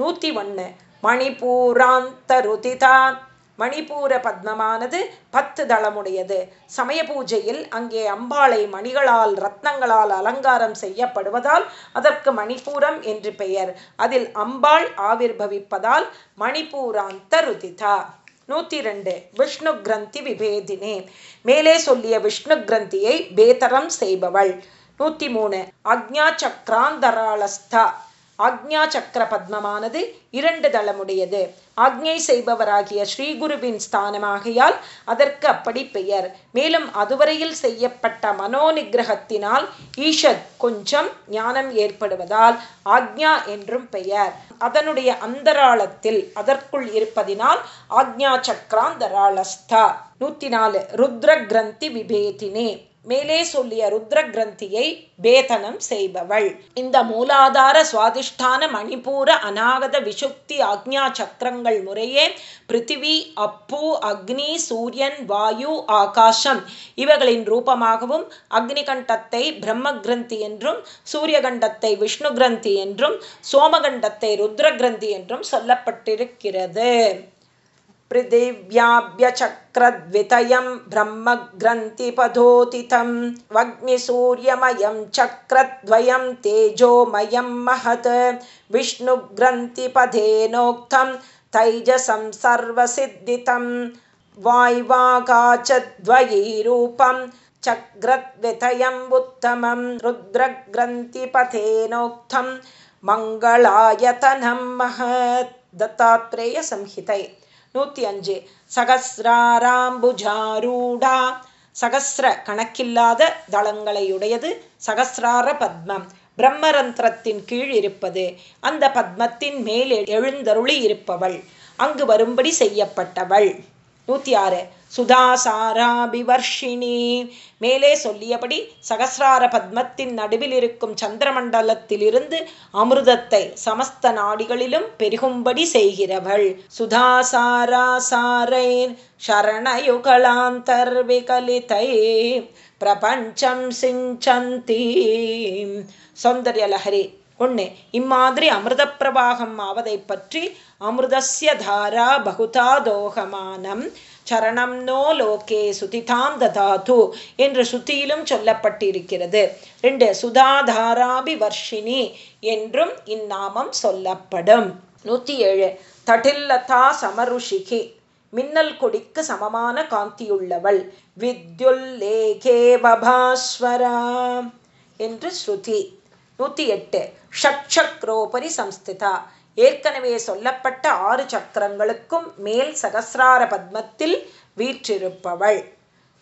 நூற்றி ஒன்று மணிப்பூராந்தருதிதான் மணிப்பூர பத்மமானது பத்து தளமுடையது. சமய பூஜையில் அங்கே அம்பாளை மணிகளால் ரத்னங்களால் அலங்காரம் செய்யப்படுவதால் அதற்கு மணிப்பூரம் என்று பெயர். அதில் அம்பாள் ஆவிர்வவிப்பதால் மணிப்பூராந்த ருதிதா நூத்தி ரெண்டு விஷ்ணு கிரந்தி விபேதினே. மேலே சொல்லிய விஷ்ணு கிரந்தியை பேதரம் செய்பவள். நூத்தி மூணு அக்ஞா சக்ராந்தராளஸ்தா ஆக்ஞா சக்கர பத்மமானது இரண்டு தளமுடையது. ஆக்ஞை செய்பவராகிய ஸ்ரீகுருவின் ஸ்தானமாகையால் அதற்கு அப்படி பெயர். மேலும் அதுவரையில் செய்யப்பட்ட மனோநிகிரகத்தினால் ஈஷத் கொஞ்சம் ஞானம் ஏற்படுவதால் ஆக்ஞா என்றும் பெயர். அதனுடைய அந்தராளத்தில் அதற்குள் இருப்பதினால் ஆக்ஞா சக்கராந்தராளஸ்தா நூத்தி நாலு ருத்ர கிரந்தி விபேதினே. மேலே சொல்லிய ருத்ர கிரந்தியை பேதனம் செய்பவள். இந்த மூலாதார சுவாதிஷ்டான மணிப்பூர அநாகத விஷுக்தி ஆக்ஞா சக்கரங்கள் முறையே பிருத்திவி அப்பு அக்னி சூரியன் வாயு ஆகாசம் இவைகளின் ரூபமாகவும் அக்னி கண்டத்தை பிரம்ம கிரந்தி என்றும் சூரிய கண்டத்தை விஷ்ணு கிரந்தி என்றும் சோமகண்டத்தை ருத்ர கிரந்தி என்றும் சொல்லப்பட்டிருக்கிறது. पृथिव्याभ्यचक्रद्वितयं ब्रह्मग्रन्थिपधोतितं वग्निसूर्यमयं चक्रद्वयं तेजोमयं महत् विष्णुग्रन्थिपधेनोक्तं तैजसं सर्वसिद्धितं वाय्वाकाचद्वयीरूपं चक्रद्वितयम् उत्तमं रुद्रग्रन्थिपथेनोक्तं मङ्गलायतनं महत् दत्तात्रेयसंहितै நூற்றி அஞ்சு சகசிராராம்புஜாரூடா. சகசிர கணக்கில்லாத தளங்களையுடையது சகசிரார பத்மம் பிரம்மரந்திரத்தின் கீழ் இருப்பது. அந்த பத்மத்தின் மேல் எழுந்தருளி இருப்பவள். அங்கு வரும்படி செய்யப்பட்டவள். நூற்றி ஆறு சுதாசாராபிவர்ஷினி. மேலே சொல்லியபடி சகசிரார பத்மத்தின் நடுவில் இருக்கும் சந்திரமண்டலத்திலிருந்து அமிர்தத்தை சமஸ்த நாடிகளிலும் பெருகும்படி செய்கிறவள். சுதாசாராசாரை சரணயுகலாந்தர்விகலிதை பிரபஞ்சம் சிஞ்சந்தி சௌந்தர்யலஹரி ஒன்று இம்மாதிரி அமிர்த பிரபாகம் ஆவதை பற்றி அமிர்தஸ்ய தாரா பகுதாதோகமானம் சரணம் நோ லோகே சுதிதாம் ததாது என்று சுத்தியிலும் சொல்லப்பட்டிருக்கிறது. ரெண்டு சுதாதாராபி வர்ஷினி என்றும் இந்நாமம் சொல்லப்படும். நூற்றி ஏழு தடில்லதா சமருஷிகி மின்னல் கொடிக்கு சமமான காந்தியுள்ளவள். வித்யுல்லேகே பபாஸ்வரா என்று ஸ்ருதி. நூற்றி எட்டு. ஷட்சக்ரோபரி சம்ஸ்திதா. ஏற்கனவே சொல்லப்பட்ட ஆறு சக்கரங்களுக்கும் மேல் சகசிரார பத்மத்தில் வீற்றிருப்பவள்.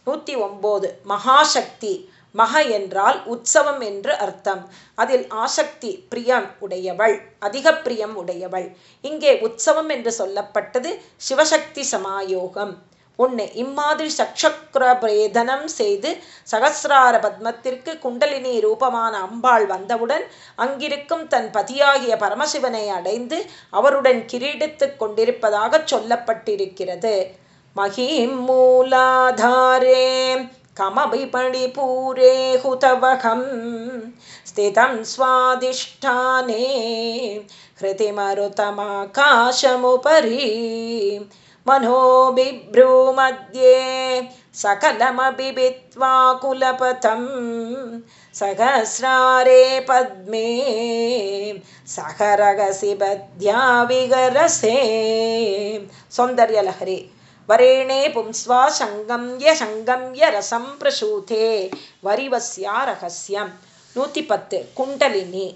நூற்றி ஒம்போது. மகாசக்தி. மக என்றால் உற்சவம் என்று அர்த்தம். அதில் ஆசக்தி பிரியம் உடையவள். அதிக பிரியம் உடையவள். இங்கே உற்சவம் என்று சொல்லப்பட்டது சிவசக்தி சமாயோகம். ஒன்று இம்மாதிரி சக்ஷக்ர பிரேதனம் செய்து சகசிரார பத்மத்திற்கு குண்டலினி ரூபமான அம்பாள் வந்தவுடன் அங்கிருக்கும் தன் பதியாகிய பரமசிவனை அடைந்து அவருடன் கிரீடித்து கொண்டிருப்பதாக சொல்லப்பட்டிருக்கிறது. மகிம் மூலாதாரே கமபிபணி பூரே ஹுதவகம் ஸ்திதம் சுவாதிஷ்டானே ஹிருதிமருதமாகாசமுபரி मनोबिभ्रूमध्ये सकलमपि भित्त्वा कुलपथं सहस्रारे पद्मे सहरगसि बद्ध्या विगरसे सौन्दर्यलहरी वरेणे पुंस्वा सङ्गम्य सङ्गम्य रसं प्रसूते வரிவஸ்யா ரகசியம் நூற்றி பத்து குண்டலினி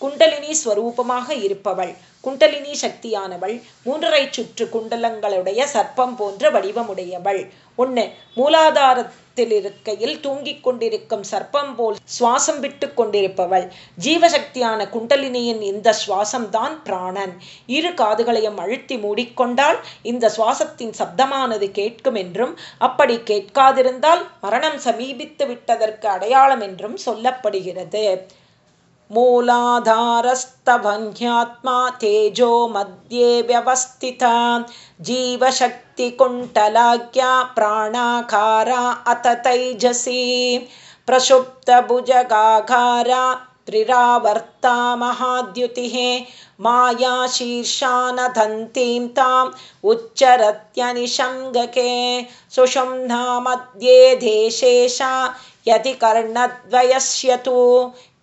குண்டலினி ஸ்வரூபமாக இருப்பவள் குண்டலினி சக்தியானவள் மூன்றரை சுற்று குண்டலங்களுடைய சர்ப்பம் போன்ற வடிவமுடையவள். ஒன்று மூலாதாரத்தில் இருக்கையில் தூங்கிக் கொண்டிருக்கும் சர்ப்பம் போல் சுவாசம் விட்டு கொண்டிருப்பவள். ஜீவசக்தியான குண்டலினியின் இந்த சுவாசம்தான் பிராணன். இரு காதுகளையும் அழுத்தி மூடிக்கொண்டால் இந்த சுவாசத்தின் சப்தமானது கேட்கும் என்றும் அப்படி கேட்காதிருந்தால் மரணம் சமீபித்து விட்டதற்கு அடையாளம் என்றும் சொல்லப்படுகிறது. मूलाधारस्तवह्यात्मा तेजो मध्ये व्यवस्थिता जीवशक्तिकुण्टलाख्या प्राणाकारा अत तैजसी प्रसुप्तभुजगाकारा त्रिरावर्ता महाद्युतिः माया शीर्षानधन्तीं ताम् उच्चरत्यनिशङ्गके सुषुम्ना मध्ये देशेशा यदि कर्णद्वयस्य तु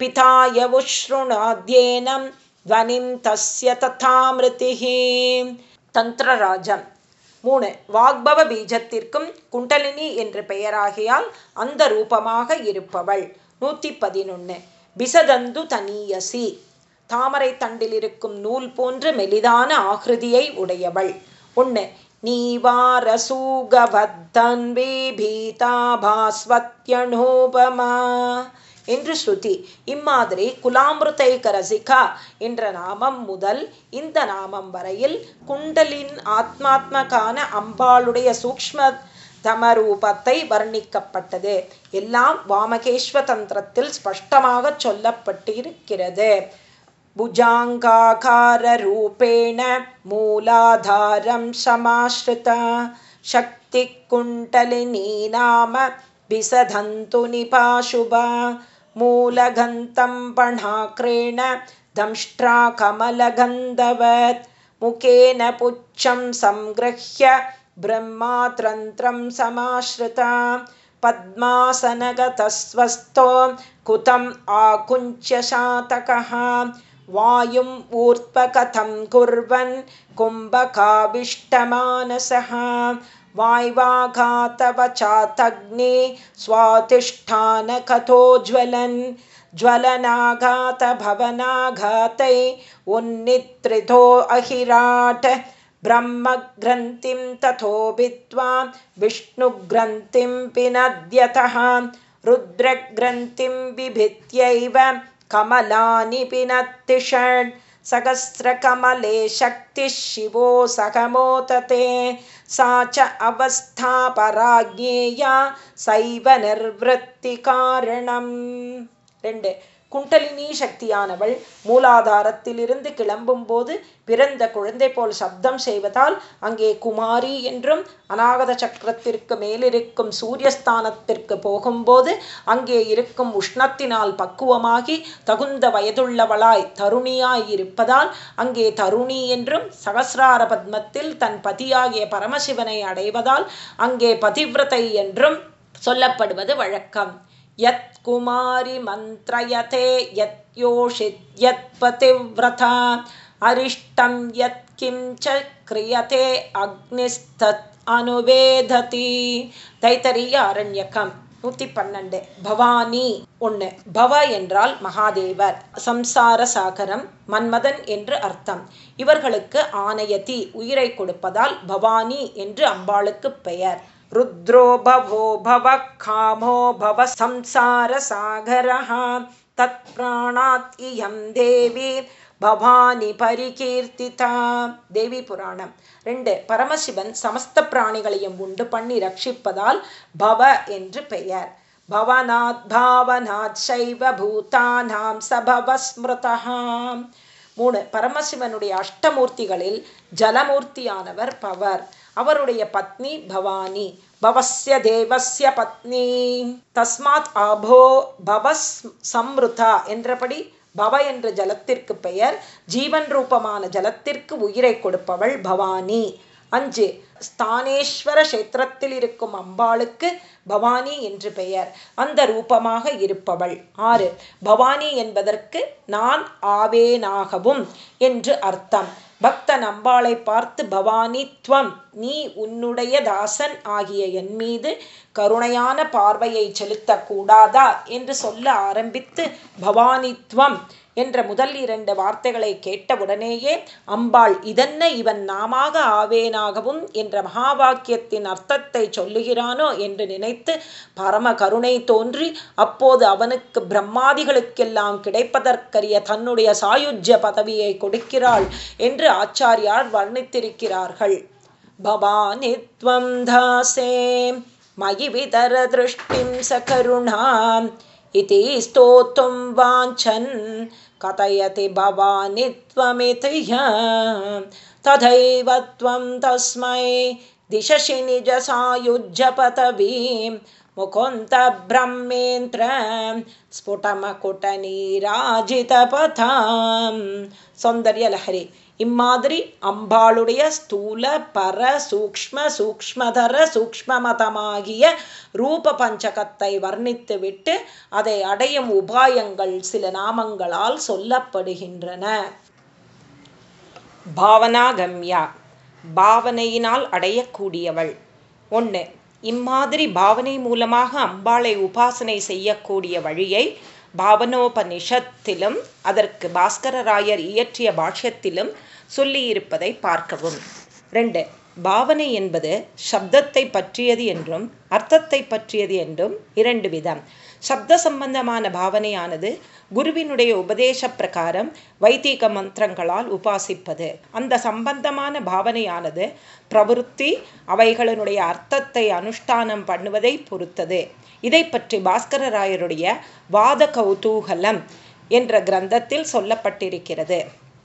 पिताय उशृणाद्येनं ध्वनिं तस्य तथामृतिः தந்திரராஜம் மூணு வாக்பவ பீஜத்திற்கும் குண்டலினி என்று பெயராகியால் அந்த ரூபமாக இருப்பவள் நூற்றி பதினொன்று பிசதந்து தனியசி தாமரை தண்டில் இருக்கும் நூல் போன்ற மெலிதான ஆகிருதியை உடையவள் ஒன்று நீவாரசூகவத்தன்வே பீதாபாஸ்வத்யனோபமா என்று ஸ்ருதி இம்மாதிரி குலாமிருத்தைக ரசிகா என்ற நாமம் முதல் இந்த நாமம் வரையில் குண்டலின் ஆத்மாத்மகான அம்பாளுடைய சூக்ம தமரூபத்தை வர்ணிக்கப்பட்டது எல்லாம் வாமகேஸ்வ தந்திரத்தில் ஸ்பஷ்டமாக சொல்லப்பட்டிருக்கிறது भुजाङ्गाकाररूपेण मूलाधारं समाश्रिता शक्तिकुण्डलिनी नाम विसधन्तु निपाशुभा मूलगन्तं पणाक्रेण दंष्ट्राकमलगन्धवत् मुखेन पुच्छं सङ्गृह्य ब्रह्मातन्त्रं समाश्रिता। पद्मासनगतस्वस्थो कुतम् आकुञ्च्यशातकः वायुम् ऊर्ध्वकथं कुर्वन् कुम्भकाविष्टमानसः वाय्वाघातवचातग्ने स्वातिष्ठानकथोज्ज्वलन् ज्वलनाघातभवनाघातै उन्नित्रितो अहिराट ब्रह्मग्रन्थिं तथो भित्त्वा विष्णुग्रन्थिं पिनद्यतः रुद्रग्रन्थिं विभित्यैव कमलानि पिनत्ति षड् सहस्रकमले शक्तिः शिवो सखमोतते सा च अवस्था पराज्ञेया सैव निर्वृत्तिकारणम् ரெண்டு குண்டலினி சக்தியானவள் மூலாதாரத்திலிருந்து கிளம்பும் போது பிறந்த குழந்தை போல் சப்தம் செய்வதால் அங்கே குமாரி என்றும் அநாகத சக்கரத்திற்கு மேலிருக்கும் சூரியஸ்தானத்திற்கு போகும்போது அங்கே இருக்கும் உஷ்ணத்தினால் பக்குவமாகி தகுந்த வயதுள்ளவளாய் தருணியாய் இருப்பதால் அங்கே தருணி என்றும் சகசிரார பத்மத்தில் தன் பதியாகிய பரமசிவனை அடைவதால் அங்கே பதிவிரதை என்றும் சொல்லப்படுவது வழக்கம். யத் குமாரி மந்திரயதே யத்யோஷித் யத் பதிவிரதா அரிஷ்டம் யத் கிரியதே அக்னிஸ்தத் அனுவேததி தைத்தரிய அரண்யக்கம் நூற்றி பன்னெண்டு பவானி ஒன்று பவ என்றால் மகாதேவர் சம்சார சாகரம் மன்மதன் என்று அர்த்தம். இவர்களுக்கு ஆனயதி உயிரை கொடுப்பதால் பவானி என்று அம்பாளுக்கு பெயர். रुद्रो भवो भवः कामो भव संसारसागरः तत्प्राणात् इयं देवी பவானி பரிகீர்த்திதா தேவி புராணம் ரெண்டு பரமசிவன் சமஸ்த பிராணிகளையும் உண்டு பண்ணி ரட்சிப்பதால் பவ என்று பெயர் பவனாத் பாவனாத் சைவ பூதானாம் சபவ ஸ்மிருதா மூணு பரமசிவனுடைய அஷ்டமூர்த்திகளில் ஜலமூர்த்தியானவர் பவர் அவருடைய பத்னி பவானி பவஸ்ய தேவஸ்ய பத்னி தஸ்மாத் அபோ பவஸ் சம்ருதா என்றபடி பவ என்ற ஜலத்திற்கு பெயர் ஜீவன் ரூபமான ஜலத்திற்கு உயிரை கொடுப்பவள் பவானி. அஞ்சு ஸ்தானேஸ்வர கஷேத்திரத்தில் இருக்கும் அம்பாளுக்கு பவானி என்று பெயர் அந்த ரூபமாக இருப்பவள். ஆறு பவானி என்பதற்கு நான் ஆவேனாகவும் என்று அர்த்தம். பக்தன் அம்பாளை பார்த்து பவானித்வம் நீ உன்னுடைய தாசன் ஆகிய என் மீது கருணையான பார்வையை செலுத்தக்கூடாதா? என்று சொல்ல ஆரம்பித்து பவானித்வம் என்ற முதல் இரண்டு வார்த்தைகளை கேட்டவுடனேயே அம்பாள் இதென்ன இவன் நாமாக ஆவேனாகவும் என்ற மகாபாக்கியத்தின் அர்த்தத்தை சொல்லுகிறானோ என்று நினைத்து பரம கருணை தோன்றி அப்போது அவனுக்கு பிரம்மாதிகளுக்கெல்லாம் கிடைப்பதற்கரிய தன்னுடைய சாயுஜ்ய பதவியை கொடுக்கிறாள் என்று ஆச்சாரியார் வர்ணித்திருக்கிறார்கள். பவானித்வம் தாசே மயி விதர திருஷ்டிம் சகருணாம் इति स्तोतुं वाञ्छन्। कथयति भवानि त्वमितिह्य तथैव त्वं तस्मै दिशशि निजसायुज्यपतवीं मुकुन्तब्रह्मेन्द्रं स्फुटमकुटनीराजितपथां सौन्दर्यलहरी। இம்மாதிரி அம்பாளுடைய ஸ்தூல பர சூக்ம சூக்மதர சூக்மமதமாகிய ரூப பஞ்சகத்தை வர்ணித்துவிட்டு அதை அடையும் உபாயங்கள் சில நாமங்களால் சொல்லப்படுகின்றன. பாவனாகம்யா பாவனையினால் அடையக்கூடியவள். ஒன்று இம்மாதிரி பாவனை மூலமாக அம்பாளை உபாசனை செய்யக்கூடிய வழியை பாவனோபனிஷத்திலும் அதற்கு பாஸ்கரராயர் இயற்றிய பாஷ்யத்திலும் சொல்லியிருப்பதை பார்க்கவும். ரெண்டு பாவனை என்பது சப்தத்தை பற்றியது என்றும் அர்த்தத்தை பற்றியது என்றும் இரண்டு விதம். சப்த சம்பந்தமான பாவனையானது குருவினுடைய உபதேச பிரகாரம் வைத்திக மந்திரங்களால் உபாசிப்பது. அந்த சம்பந்தமான பாவனையானது பிரவருத்தி அவைகளினுடைய அர்த்தத்தை அனுஷ்டானம் பண்ணுவதை பொறுத்தது. இதை பற்றி பாஸ்கரராயருடைய வாத கௌதூகலம் என்ற கிரந்தத்தில் சொல்லப்பட்டிருக்கிறது.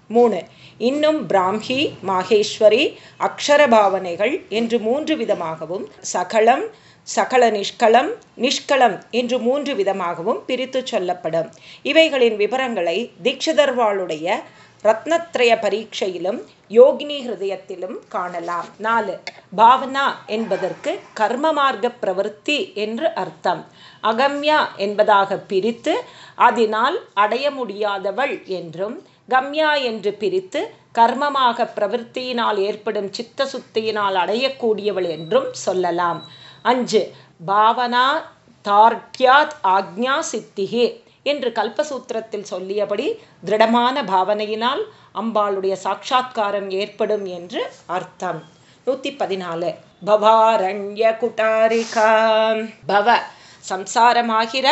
மூணு. இன்னும் பிராமி மாகேஸ்வரி அக்ஷர பாவனைகள் என்று மூன்று விதமாகவும் சகலம் சகல நிஷ்கலம் நிஷ்கலம் என்று மூன்று விதமாகவும் பிரித்து சொல்லப்படும். இவைகளின் விவரங்களை தீட்சிதர்வாளுடைய ரத்னத்ரய பரீட்சையிலும் யோகினி ஹிருதயத்திலும் காணலாம். நாலு. பாவனா என்பதற்கு கர்ம மார்க்க பிரவருத்தி என்று அர்த்தம். அகம்யா என்பதாக பிரித்து அதனால் அடைய முடியாதவள் என்றும் கம்யா என்று பிரித்து கர்மமாக பிரவருத்தியினால் ஏற்படும் சித்த சுத்தியினால் அடையக்கூடியவள் என்றும் சொல்லலாம். அஞ்சு பாவனா தார்க்யாத் ஆக்ஞா சித்திகே என்று கல்பசூத்திரத்தில் சொல்லியபடி திருடமான பாவனையினால் அம்பாளுடைய சாட்சா்காரம் ஏற்படும் என்று அர்த்தம். நூற்றி பதினாலு பவாரண்ய குட்டாரிகா. பவ சம்சாரமாகிற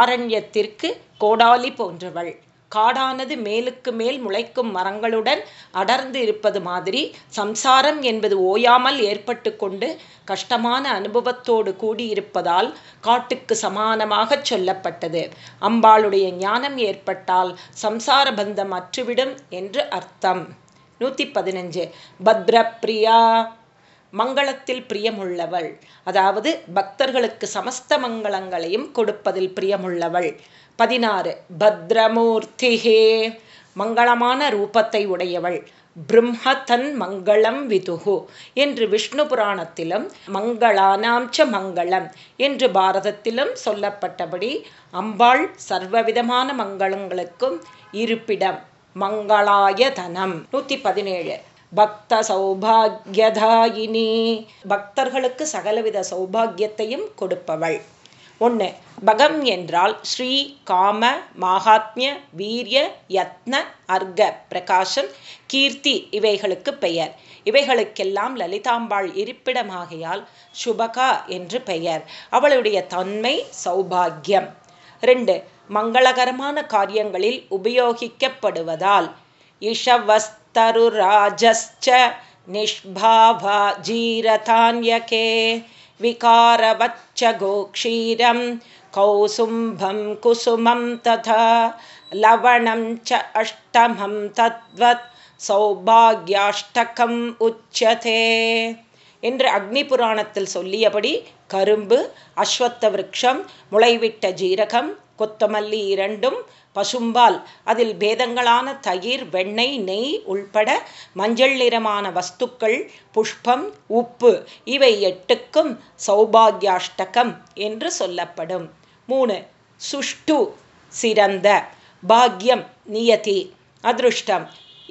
ஆரண்யத்திற்கு கோடாலி போன்றவள். காடானது மேலுக்கு மேல் முளைக்கும் மரங்களுடன் அடர்ந்து இருப்பது மாதிரி சம்சாரம் என்பது ஓயாமல் ஏற்பட்டு கொண்டு கஷ்டமான அனுபவத்தோடு கூடியிருப்பதால் காட்டுக்கு சமானமாக சொல்லப்பட்டது. அம்பாளுடைய ஞானம் ஏற்பட்டால் சம்சார பந்தம் அற்றுவிடும் என்று அர்த்தம். நூற்றி பதினஞ்சு பத்ரப்ரியா. மங்களத்தில் பிரியமுள்ளவள். அதாவது பக்தர்களுக்கு சமஸ்த மங்களங்களையும் கொடுப்பதில் பிரியமுள்ளவள். பதினாறு. பத்ரமூர்த்திகே மங்களமான ரூபத்தை உடையவள். பிரம்மதன் மங்களம் விதுகு. என்று விஷ்ணு புராணத்திலும் மங்களானாம்ச்ச மங்களம் என்று பாரதத்திலும் சொல்லப்பட்டபடி அம்பாள் சர்வவிதமான மங்களங்களுக்கும் இருப்பிடம் மங்களாயதனம். நூற்றி பதினேழு பக்த சௌபாகியதாயினி. பக்தர்களுக்கு சகலவித சௌபாகியத்தையும் கொடுப்பவள். ஒன்று பகம் என்றால் ஸ்ரீ காம மாகாத்மிய வீரிய யத்ன அர்க்க பிரகாசம் கீர்த்தி இவைகளுக்கு பெயர். இவைகளுக்கெல்லாம் லலிதாம்பாள் இருப்பிடமாகையால் சுபகா என்று பெயர். அவளுடைய தன்மை சௌபாகியம். ரெண்டு மங்களகரமான காரியங்களில் உபயோகிக்கப்படுவதால் இஷவஸ்தருராஜஸ்ச நிஷ்பாவா ஜீரதான்யகே. विकारवच्च गोक्षीरं कौसुम्भं कुसुमं तथा लवणं च अष्टमं तद्वत् சௌபாகியாஷ்டகம் உச்சதே என்று அக்னி புராணத்தில் சொல்லியபடி கரும்பு அஸ்வத்த விரக்ஷம் முளைவிட்ட ஜீரகம் கொத்தமல்லி இரண்டும் பசும்பால். அதில் பேதங்களான தயிர் வெண்ணெய் நெய் உள்பட மஞ்சள் நிறமான வஸ்துக்கள் புஷ்பம் உப்பு இவை எட்டுக்கும் சௌபாகியாஷ்டகம் என்று சொல்லப்படும். மூணு சுஷ்டு சிறந்த பாக்யம் நியதி அதிருஷ்டம்.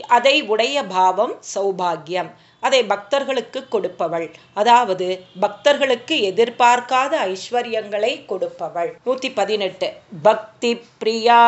அதை உடைய பாவம் சௌபாகியம். அதை பக்தர்களுக்கு கொடுப்பவள். அதாவது பக்தர்களுக்கு எதிர்பார்க்காத ஐஸ்வர்யங்களை கொடுப்பவள். நூற்றி பதினெட்டு பக்தி பிரியா.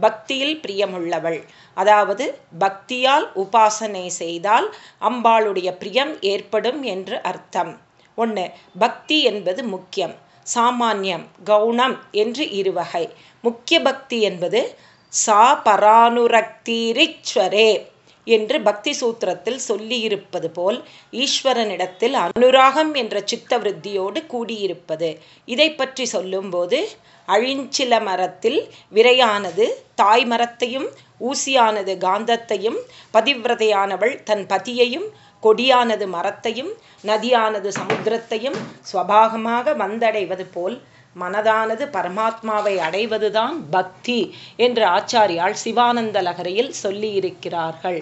பக்தியில் பிரியமுள்ளவள். அதாவது பக்தியால் உபாசனை செய்தால் அம்பாளுடைய பிரியம் ஏற்படும் என்று அர்த்தம். ஒன்று பக்தி என்பது முக்கியம். சாமானியம் கவுனம் என்று இருவகை முக்கிய பக்தி என்பது சா பரானுரக்தீரிச்வரே என்று பக்தி சூத்திரத்தில் சொல்லியிருப்பது போல் ஈஸ்வரனிடத்தில் அனுராகம் என்ற சித்த விருத்தியோடு கூடியிருப்பது. இதை பற்றி சொல்லும்போது அழிஞ்சில மரத்தில் விரையானது தாய் மரத்தையும் ஊசியானது காந்தத்தையும் பதிவிரதையானவள் தன் பதியையும் கொடியானது மரத்தையும் நதியானது சமுத்திரத்தையும் ஸ்வபாகமாக வந்தடைவது போல் மனதானது பரமாத்மாவை அடைவதுதான் பக்தி என்று ஆச்சாரியால் சிவானந்த லகரையில் சொல்லியிருக்கிறார்கள்.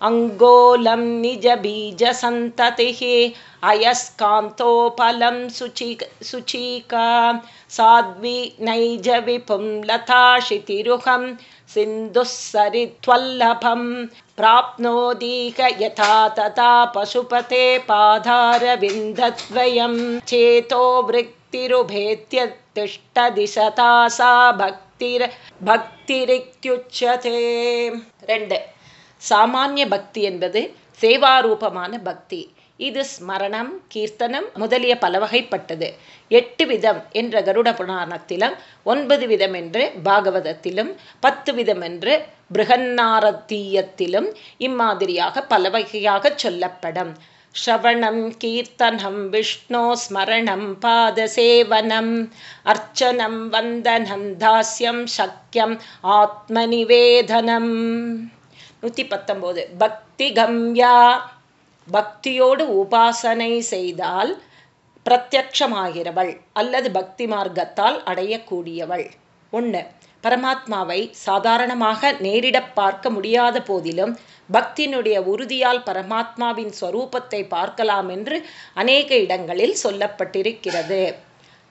அங்கோலம் நிஜ பீஜ சந்ததிகே அயஸ்காந்தோபலம் சுச்சி சுச்சிகா साध्वी नैजविपुं लताशितिरुहं सिन्धुः सरित्वल्लभं प्राप्नोदीह यथा तथा पशुपते पाधारविन्दद्वयं चेतो वृत्तिरुभेत्यतिष्ठदि सता सा भक्तिर् भक्तिरित्युच्यते ரெண்டு சாமானிய பக்தி என்பது சேவாரூபமான பக்தி இது ஸ்மரணம் கீர்த்தனம் முதலிய பல வகைப்பட்டது எட்டு விதம் என்ற கருட புராணத்திலும் ஒன்பது விதம் என்று பாகவதத்திலும் பத்து விதம் என்று பிருகன்னாரத்தீயத்திலும் இம்மாதிரியாக பல வகையாக சொல்லப்படும். ஷவணம் கீர்த்தனம் விஷ்ணு ஸ்மரணம் பாதசேவனம் அர்ச்சனம் வந்தனம் தாஸ்யம் சக்கியம் ஆத்மநிவேதனம் நூற்றி பத்தொம்போது. பக்தி கம்யா. பக்தியோடு உபாசனை செய்தால் பிரத்யக்ஷமாகிறவள் அல்லது பக்தி மார்க்கத்தால் அடையக்கூடியவள். ஒன்று பரமாத்மாவை சாதாரணமாக நேரிடப் பார்க்க முடியாத போதிலும் பக்தியினுடைய உறுதியால் பரமாத்மாவின் ஸ்வரூபத்தை பார்க்கலாம் என்று அநேக இடங்களில் சொல்லப்பட்டிருக்கிறது.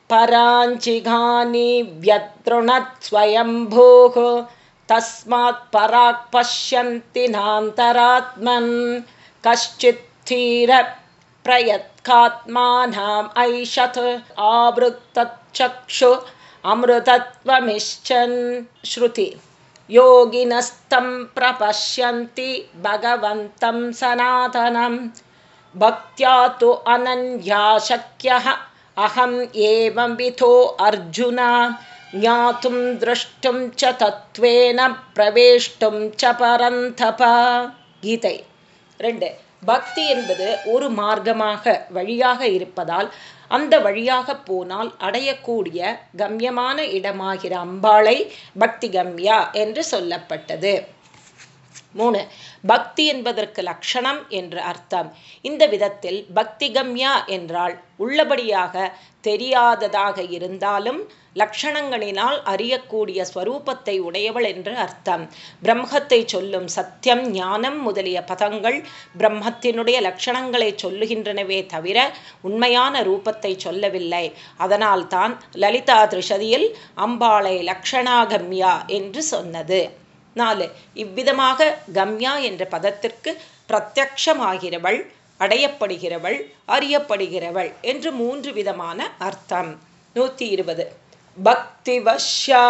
பராஞ்சிகானி வியத்ருணத்ஸ்வயம்பூः தஸ்மாத் பராக் பஷ்யந்தி நாந்தராத்மன். கஷ்டித் स्थिरप्रयत्कात्मानाम् ऐषत् आवृत्तच्चक्षु अमृतत्वमिश्चन् श्रुति। योगिनस्तं प्रपश्यन्ति भगवन्तं सनातनं। भक्त्या तु अनन्या शक्यः। अहम् एवंविधो अर्जुन। ज्ञातुं द्रष्टुं च तत्त्वेन प्रवेष्टुं च परन्तप। गीतै। रेण्डे। பக்தி என்பது ஒரு மார்க்கமாக வழியாக இருப்பதால் அந்த வழியாக போனால் அடையக்கூடிய கம்யமான இடமாகிற அம்பாளை பக்தி கம்யா என்று சொல்லப்பட்டது. மூணு பக்தி என்பதற்கு லட்சணம் என்று அர்த்தம். இந்த விதத்தில் பக்தி கம்யா என்றால் உள்ளபடியாக தெரியாததாக இருந்தாலும் லக்ஷணங்களினால் அறியக்கூடிய ஸ்வரூபத்தை உடையவள் என்று அர்த்தம். பிரம்மத்தை சொல்லும் சத்தியம் ஞானம் முதலிய பதங்கள் பிரம்மத்தினுடைய லட்சணங்களை சொல்லுகின்றனவே தவிர உண்மையான ரூபத்தை சொல்லவில்லை. அதனால் தான் லலிதா திருஷதியில் அம்பாளை லக்ஷணாகம்யா என்று சொன்னது. நாலு இவ்விதமாக கம்யா என்ற பதத்திற்கு பிரத்யக்ஷமாகிறவள் அடையப்படுகிறவள் அறியப்படுகிறவள் என்று மூன்று விதமான அர்த்தம். நூற்றி இருபது பக்தி வஷ்யா.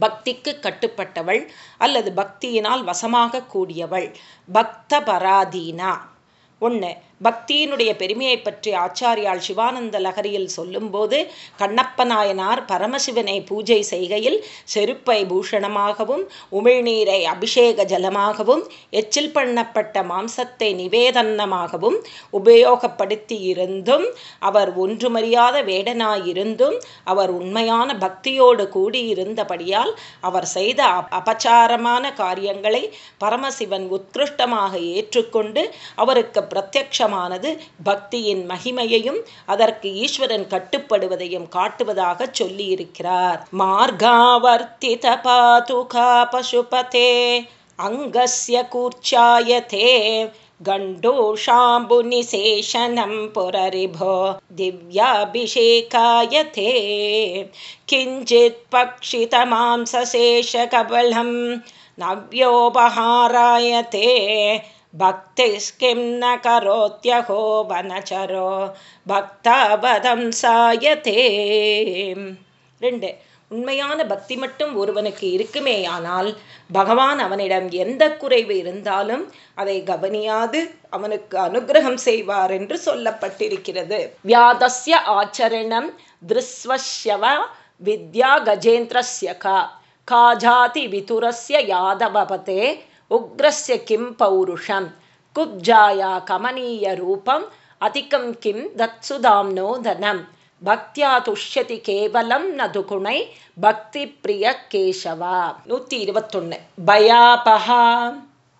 பக்திக்கு கட்டுப்பட்டவள் அல்லது பக்தியினால் வசமாக கூடியவள். பக்த பராதீனா ஒன்று பக்தியினுடைய பெருமையை பற்றி ஆச்சாரியால் சிவானந்த லகரியில் சொல்லும்போது கண்ணப்ப நாயனார் பரமசிவனை பூஜை செய்கையில் செருப்பை பூஷணமாகவும் உமிழ்நீரை அபிஷேக ஜலமாகவும் எச்சில் பண்ணப்பட்ட மாம்சத்தை நிவேதனமாகவும் உபயோகப்படுத்தி இருந்தும் அவர் ஒன்றுமறியாத வேடனாயிருந்தும் அவர் உண்மையான பக்தியோடு கூடியிருந்தபடியால் அவர் செய்த அபச்சாரமான காரியங்களை பரமசிவன் உத்கிருஷ்டமாக ஏற்றுக்கொண்டு அவருக்கு பிரத்யக்ஷமானது பக்தியின் மகிமையையும் அதற்கு ஈஸ்வரன் கட்டுப்படுவதையும் காட்டுவதாக சொல்லியிருக்கிறார் மார்காவர்த்தித பாதுகா பசுபதே அங்கஸ்ய கூர்ச்சாயதே गण्डोषाम्बुनिशेषनं पुररिभो दिव्याभिषेकाय ते किञ्चित् पक्षितमांसशेषकबलं नव्योपहाराय ते भक्तिस्किं न करोत्यहो वनचरो பக்தாபதம் சாயதே ரெண்டு உண்மையான பக்தி மட்டும் ஒருவனுக்கு இருக்குமேயானால் பகவான் அவனிடம் எந்த குறைவு இருந்தாலும் அதை கவனியாது அவனுக்கு அனுகிரகம் செய்வார் என்று சொல்லப்பட்டிருக்கிறது வியாதஸ்ய ஆச்சரணம் திருஸ்வஷ்யவ வித்யா கஜேந்திரஸ்ய கா காஜாதி விதுரஸ்ய யாதவபதே உக்ரஸ்ய கிம் பௌருஷம்? குப்ஜாயா கமனீய ரூபம்? அதிகம் கிம் தத்சுதாம்னோ தனம் பக்தியா துஷ்யதி கேவலம் நதுகுணை? பக்தி பிரிய கேசவா? நூற்றி இருபத்தொன்று பயாபகா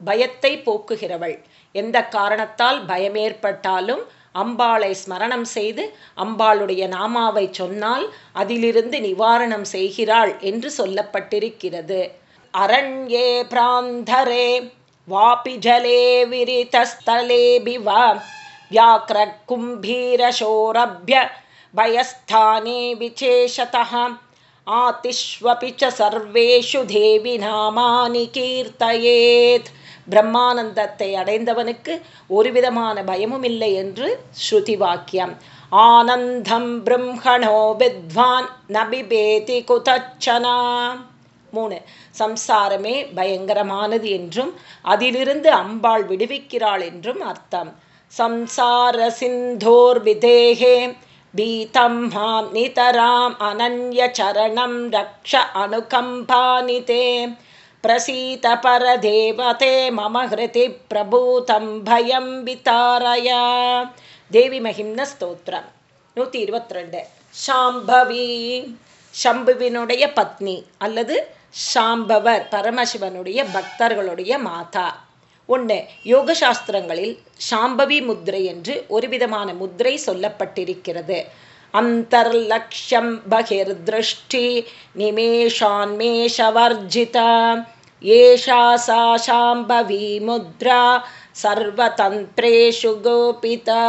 பயத்தை போக்குகிறவள். எந்த காரணத்தால் பயமேற்பட்டாலும் அம்பாளை ஸ்மரணம் செய்து அம்பாளுடைய நாமாவை சொன்னால் அதிலிருந்து நிவாரணம் செய்கிறாள் என்று சொல்லப்பட்டிருக்கிறது. அரண்யே பிராந்தரே வாபி ஜலே விரிதஸ்தலேபி கும்பீரசோரபிய பயஸ்தானே விசேஷதः ஆதிஷ்வபி ச சர்வேஷு தேவி நாமானி கீர்த்தயேத். பிரம்மானந்தத்தை அடைந்தவனுக்கு ஒரு விதமான பயமும் இல்லை என்று ஸ்ருதி வாக்கியம். ஆனந்தம் பிரம்மணோ வித்வான் நபிபேதி குதச்சனா. மூணு. சம்சாரமே பயங்கரமானது என்றும் அதிலிருந்து அம்பாள் விடுவிக்கிறாள் என்றும் அர்த்தம். சம்சார சிந்தோர் விதேகே பீதம் மாம் நிதராம் அனன்ய சரணம் ரக்ஷ அனுகம்பானிதே பிரசீத பரதேவதே மம ஹிருதி பிரபூதம் பயம் விதாரயா. தேவி மகிம்ன ஸ்தோத்ரம் நூற்றி இருபத்தி ரெண்டு. சாம்பவி சம்புவினுடைய பத்னி அல்லது சாம்பவர் பரமசிவனுடைய பக்தர்களுடைய மாதா. ஒன்று யோக சாஸ்திரங்களில் சாம்பவி முத்ரை என்று ஒரு விதமான முத்ரை சொல்லப்பட்டிருக்கிறது. அந்தர்லக்ஷம் பகிர் திருஷ்டி நிமேஷான்மேஷவர்ஜிதா ஏஷா சா சாம்பவி முத்ரா சர்வதந்திரேஷு கோபிதா.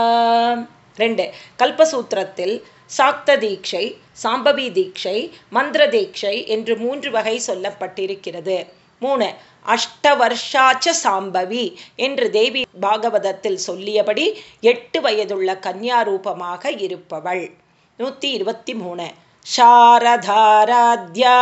ரெண்டு கல்பசூத்திரத்தில் சாக்த தீட்சை சாம்பவி தீட்சை மந்திர தீட்சை என்று மூன்று வகை சொல்லப்பட்டிருக்கிறது. மூணு அஷ்டவர்ஷாச்ச சாம்பவி என்று தேவி பாகவதத்தில் சொல்லியபடி எட்டு வயதுள்ள கன்யாரூபமாக இருப்பவள். நூற்றி இருபத்தி மூணு சாரதாராத்யா.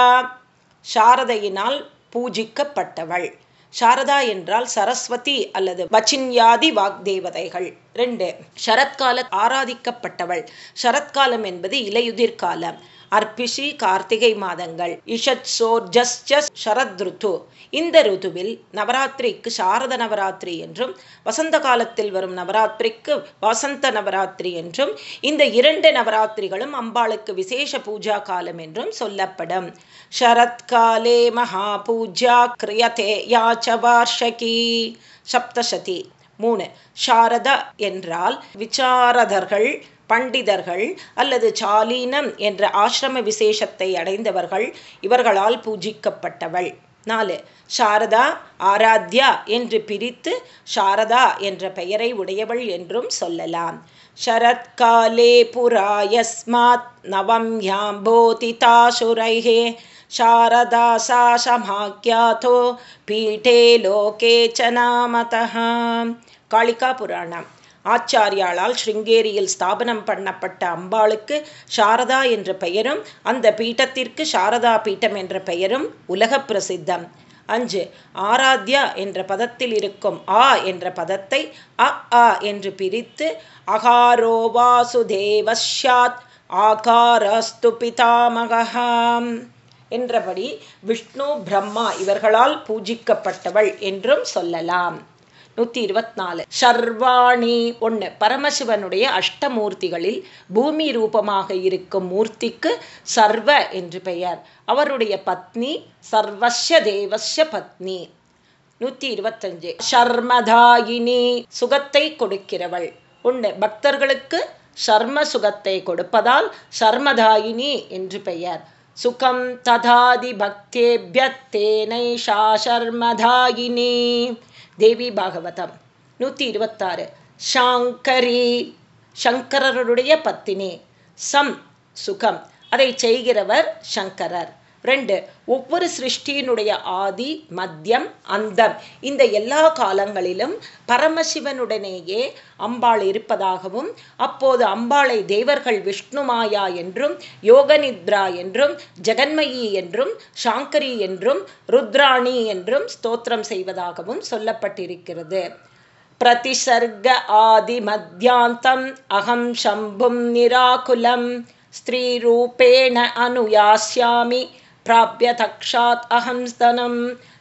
சாரதையினால் பூஜிக்கப்பட்டவள். சாரதா என்றால் சரஸ்வதி அல்லது வச்சின்யாதி வாக்தேவதைகள். ரெண்டு சரத்கால ஆராதிக்கப்பட்டவள். சரத்காலம் என்பது இலையுதிர் காலம் அர்பிஷி கார்த்திகை மாதங்கள் இஷத் சோர் ஜஸ் ருத்து இந்த ருதுவில் நவராத்திரிக்கு சாரத நவராத்திரி என்றும் வசந்த காலத்தில் வரும் நவராத்திரிக்கு வசந்த நவராத்திரி என்றும் இந்த இரண்டு நவராத்திரிகளும் அம்பாளுக்கு விசேஷ பூஜா காலம் என்றும் சொல்லப்படும். ஷரத்காலே மகா பூஜா கிரியதே யாச்ச வார்ஷகி. சப்தசதி. மூணு சாரதா என்றால் விசாரதர்கள் பண்டிதர்கள் அல்லது சாலீனம் என்ற ஆசிரம விசேஷத்தை அடைந்தவர்கள் இவர்களால் பூஜிக்கப்பட்டவள் நாலு சாரதா ஆராத்யா என்று பிரித்து சாரதா என்ற பெயரை உடையவள் என்றும் சொல்லலாம் शरत्काले पुरा यस्मात् नवम्याम्बोतिताशुरैः शारदा सा समाख्यातो पीठे लोके च नामतः காளிகா புராணம் ஆச்சாரியாளால் ஸ்ருங்கேரியில் ஸ்தாபனம் பண்ணப்பட்ட அம்பாளுக்கு சாரதா என்ற பெயரும் அந்த பீட்டத்திற்கு சாரதா பீட்டம் என்ற பெயரும் உலக பிரசித்தம். அஞ்சு ஆராத்யா என்ற பதத்தில் இருக்கும் ஆ என்ற பதத்தை அ ஆ என்று பிரித்து அகாரோவாசுதேவஷாத் ஆகாரஸ்து பிதாமகாம் என்றபடி விஷ்ணு பிரம்மா இவர்களால் பூஜிக்கப்பட்டவள் என்றும் சொல்லலாம். நூற்றி இருபத்தி நாலு. ஷர்வாணி ஒன்று பரமசிவனுடைய அஷ்டமூர்த்திகளில் பூமி ரூபமாக இருக்கும் மூர்த்திக்கு சர்வ என்று பெயர். அவருடைய பத்னி சர்வஸ்ய தேவஸ்ய பத்னி. நூற்றி இருபத்தஞ்சு. ஷர்மதாயினி சுகத்தை கொடுக்கிறவள். ஒன்று பக்தர்களுக்கு சர்ம சுகத்தை கொடுப்பதால் சர்மதாயினி என்று பெயர். சுகம் ததாதி பக்தேபியத்தேனை ஷா ஷர்மதாயினி தேவி பாகவதம் நூற்றி இருபத்தாறு. ஷாங்கரி சங்கரருடைய பத்தினி சம் சுகம். அதை செய்கிறவர் சங்கரர். ரெண்டு ஒவ்வொரு சிருஷ்டியினுடைய ஆதி மத்தியம் அந்தம். இந்த எல்லா காலங்களிலும் பரமசிவனுடனேயே அம்பாள் இருப்பதாகவும் அப்போது அம்பாளை தேவர்கள் விஷ்ணுமாயா என்றும் யோகநித்ரா என்றும் ஜெகன்மயி என்றும் சாங்கரி என்றும் ருத்ராணி என்றும் ஸ்தோத்திரம் செய்வதாகவும் சொல்லப்பட்டிருக்கிறது. பிரதிசர்க ஆதி மத்தியாந்தம் அகம் சம்பும் நிராகுலம் ஸ்திரீரூபேண அனுயாசியாமி प्राप्य तक्षात् अहं स्तनं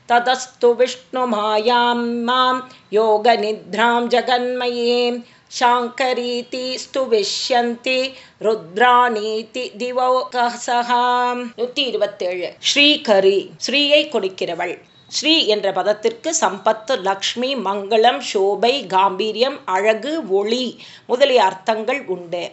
ततस्तु विष्णुमायां मां योगनिद्रां जगन्मयीं शाङ्करीति स्तुविष्यन्ति ருத்ராணீதி திவோகசகாம் நூற்றி இருபத்தேழு ஸ்ரீகரி ஸ்ரீயை கொடுக்கிறவள் ஸ்ரீ என்ற பதத்திற்கு சம்பத்து லக்ஷ்மி மங்களம் சோபை காம்பீரியம் அழகு ஒளி முதலிய அர்த்தங்கள் உண்டு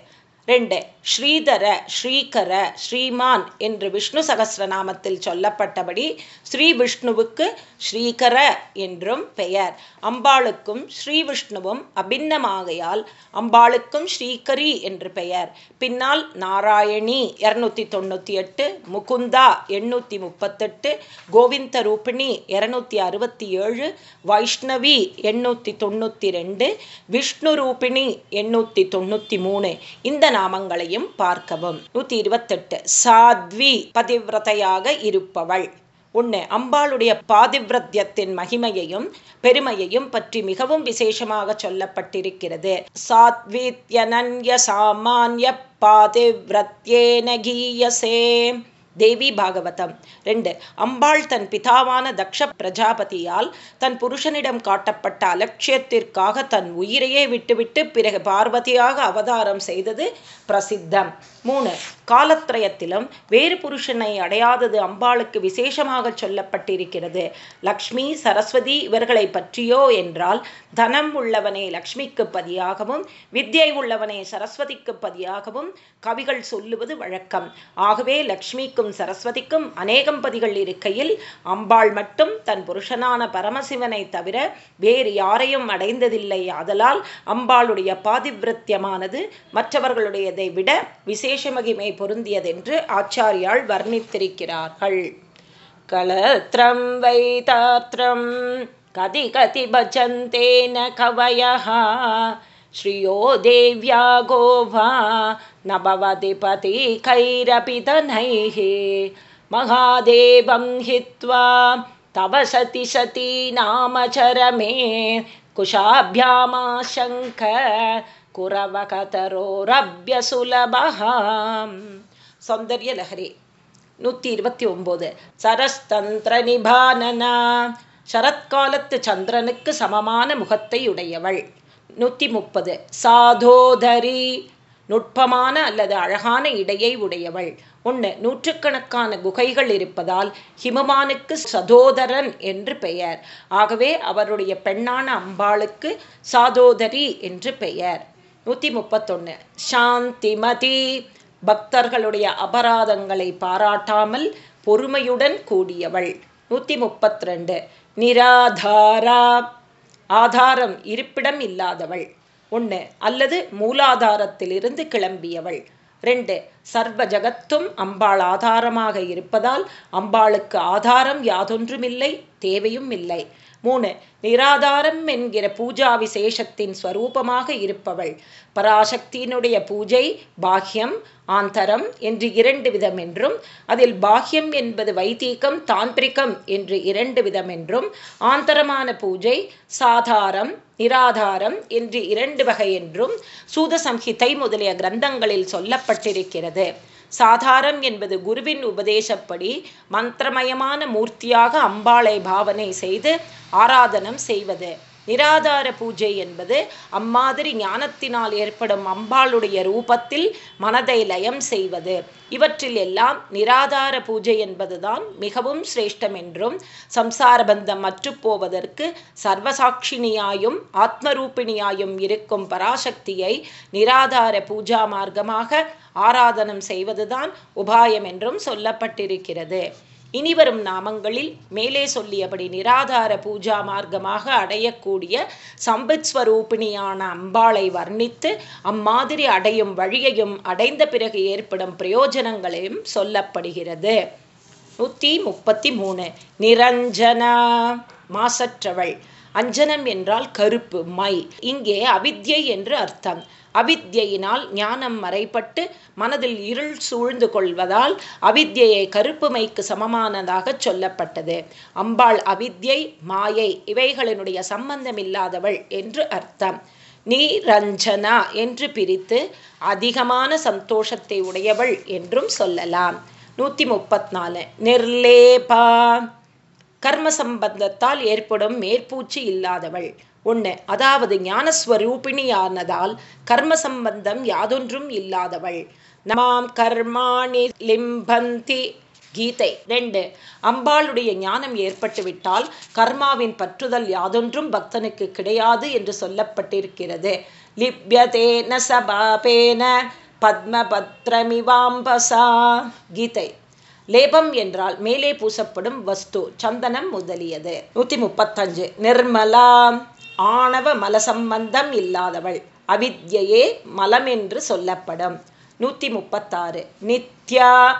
ரெண்டு ஸ்ரீதர ஸ்ரீகர ஸ்ரீமான் என்று விஷ்ணு சகசிரநாமத்தில் சொல்லப்பட்டபடி ஸ்ரீ விஷ்ணுவுக்கு ஸ்ரீகர என்றும் பெயர். அம்பாளுக்கும் ஸ்ரீ விஷ்ணுவும் அபின்னமாகையால் அம்பாளுக்கும் ஸ்ரீகரி என்று பெயர். பின்னால் நாராயணி இரநூத்தி தொண்ணூற்றி எட்டு முகுந்தா எண்ணூற்றி முப்பத்தெட்டு கோவிந்த ரூபிணி இரநூத்தி அறுபத்தி ஏழு வைஷ்ணவி எண்ணூற்றி தொண்ணூற்றி ரெண்டு விஷ்ணு ரூபிணி எண்ணூற்றி தொண்ணூற்றி மூணு இந்த நாமங்களையும் பார்க்கவும். நூத்தி இருபத்தெட்டு. சாத்வி பதிவிரதையாக இருப்பவள். உன்னை அம்பாளுடைய பாதிவிரத்தியத்தின் மகிமையையும் பெருமையையும் பற்றி மிகவும் விசேஷமாக சொல்லப்பட்டிருக்கிறது. சாத்வித்யனன்ய சாமானிய பாதிவிரத்யேன கீயசே. தேவி பாகவதம். ரெண்டு அம்பாள் தன் பிதாவான தக்ஷ பிரஜாபதியால் தன் புருஷனிடம் காட்டப்பட்ட அலட்சியத்திற்காக தன் உயிரையே விட்டுவிட்டு பிறகு பார்வதியாக அவதாரம் செய்தது பிரசித்தம். மூணு காலத்திரயத்திலும் வேறு புருஷனை அடையாதது அம்பாளுக்கு விசேஷமாக சொல்லப்பட்டிருக்கிறது. லக்ஷ்மி சரஸ்வதி இவர்களை பற்றியோ என்றால் தனம் உள்ளவனே லக்ஷ்மிக்கு பதியாகவும் வித்யை உள்ளவனே சரஸ்வதிக்கு பதியாகவும் கவிகள் சொல்லுவது வழக்கம். ஆகவே லக்ஷ்மிக்கும் சரஸ்வதிக்கும் அநேகம் பதிகள் இருக்கையில் அம்பாள் மட்டும் தன் புருஷனான பரமசிவனை தவிர வேறு யாரையும் அடைந்ததில்லை. ஆதலால் அம்பாளுடைய பாதிவிரத்தியமானது மற்றவர்களுடையதை விட விசேஷ மகிமை பொருந்தியதென்று ஆச்சாரியால் வர்ணித்திருக்கிறார்கள் களத்ரம் வைதாத்ரம் கதி கதி பஜந்தேன கவயः श्रियो देव्या गोवा न भवति पतिकैरपि धनैः महादेवं हित्वा तव सति सती नामचरमे कुशाभ्यामाशङ्क குரவகதரோரபியசுலபஹ சௌந்தர்யலஹரி நூற்றி இருபத்தி ஒம்போது. சரஸ்தந்திர நிபானனா. சரத்காலத்து சந்திரனுக்கு சமமான முகத்தை உடையவள். நூற்றி முப்பது. சாதோதரி நுட்பமான அல்லது அழகான இடையை உடையவள். ஒன்று நூற்றுக்கணக்கான குகைகள் இருப்பதால் ஹிமமானுக்கு சதோதரன் என்று பெயர். ஆகவே அவருடைய பெண்ணான அம்பாளுக்கு சாதோதரி என்று பெயர். நூற்றி முப்பத்தொன்று சாந்திமதி பக்தர்களுடைய அபராதங்களை பாராட்டாமல் பொறுமையுடன் கூடியவள். நூற்றி முப்பத்தி ரெண்டு நிராதாரா ஆதாரம் இருப்பிடம் இல்லாதவள். ஒன்று அல்லது மூலாதாரத்திலிருந்து கிளம்பியவள். ரெண்டு சர்வ ஜகத்தும் அம்பாள் ஆதாரமாக இருப்பதால் அம்பாளுக்கு ஆதாரம் யாதொன்றுமில்லை தேவையும் இல்லை. மூணு நிராதாரம் என்கிற பூஜா விசேஷத்தின் ஸ்வரூபமாக இருப்பவள். பராசக்தியினுடைய பூஜை பாஹ்யம் ஆந்தரம் என்று இரண்டு விதம் என்றும் அதில் பாஹ்யம் என்பது வைத்தீகம் தாந்திரிகம் என்று இரண்டு விதம் என்றும் ஆந்தரமான பூஜை சாதாரம் நிராதாரம் என்று இரண்டு வகை என்றும் சூதசம்ஹிதை முதலிய கிரந்தங்களில் சொல்லப்பட்டிருக்கிறது. சாதாரம் என்பது குருவின் உபதேசப்படி மந்திரமயமான மூர்த்தியாக அம்பாளை பாவனை செய்து ஆராதனம் செய்வது. நிராதார பூஜை என்பது அம்மாதிரி ஞானத்தினால் ஏற்படும் அம்பாளுடைய ரூபத்தில் மனதை லயம் செய்வது. இவற்றில் எல்லாம் நிராதார பூஜை என்பதுதான் மிகவும் சிரேஷ்டம் என்றும் சம்சார பந்தம் அற்றுப்போவதற்கு சர்வசாட்சினியாயும் ஆத்மரூபிணியாயும் இருக்கும் பராசக்தியை நிராதார பூஜா மார்க்கமாக ஆராதனம் செய்வதுதான் உபாயம் என்றும் சொல்லப்பட்டிருக்கிறது. இனிவரும் நாமங்களில் மேலே சொல்லியபடி நிராதார பூஜா மார்க்கமாக அடையக்கூடிய சம்பித் ஸ்வரூபிணியான அம்பாளை வர்ணித்து அம்மாதிரி அடையும் வழியையும் அடைந்த பிறகு ஏற்படும் பிரயோஜனங்களையும் சொல்லப்படுகிறது. நூற்றி முப்பத்தி மூணு. நிரஞ்சனா மாசற்றவள். அஞ்சனம் என்றால் கருப்பு மை. இங்கே அவித்யை என்று அர்த்தம். அவித்யினால் ஞானம் மறைப்பட்டு மனதில் இருள் சூழ்ந்து கொள்வதால் அவித்யை கருப்புமைக்கு சமமானதாக சொல்லப்பட்டது. அம்பாள் அவித்யை மாயை இவைகளினுடைய சம்பந்தமில்லாதவள் என்று அர்த்தம். நீரஞ்சனா என்று பிரித்து அதிகமான சந்தோஷத்தை உடையவள் என்றும் சொல்லலாம். நூற்றி முப்பத் நாலு நிர்லேபா. கர்ம சம்பந்தத்தால் ஏற்படும் மேற்பூச்சி இல்லாதவள். ஒன்று அதாவது ஞானஸ்வரூபிணியானதால் கர்ம சம்பந்தம் யாதொன்றும் இல்லாதவள். நமாம் கர்மாணி லிம்பந்தி கீதை. ரெண்டு அம்பாளுடைய ஞானம் ஏற்பட்டுவிட்டால் கர்மாவின் பற்றுதல் யாதொன்றும் பக்தனுக்கு கிடையாது என்று சொல்லப்பட்டிருக்கிறது. லிப்யதேன சபாபேன பத்மபத்ரமிவாம்பசா கீதை. லேபம் என்றால் மேலே பூசப்படும் வஸ்து சந்தனம் முதலியது. நூற்றி முப்பத்தஞ்சு நிர்மலா ஆணவ மலசம்பந்தம் இல்லாதவள். அவித்யே மலம் என்று சொல்லப்படும். நூற்றி முப்பத்தாறு நித்யா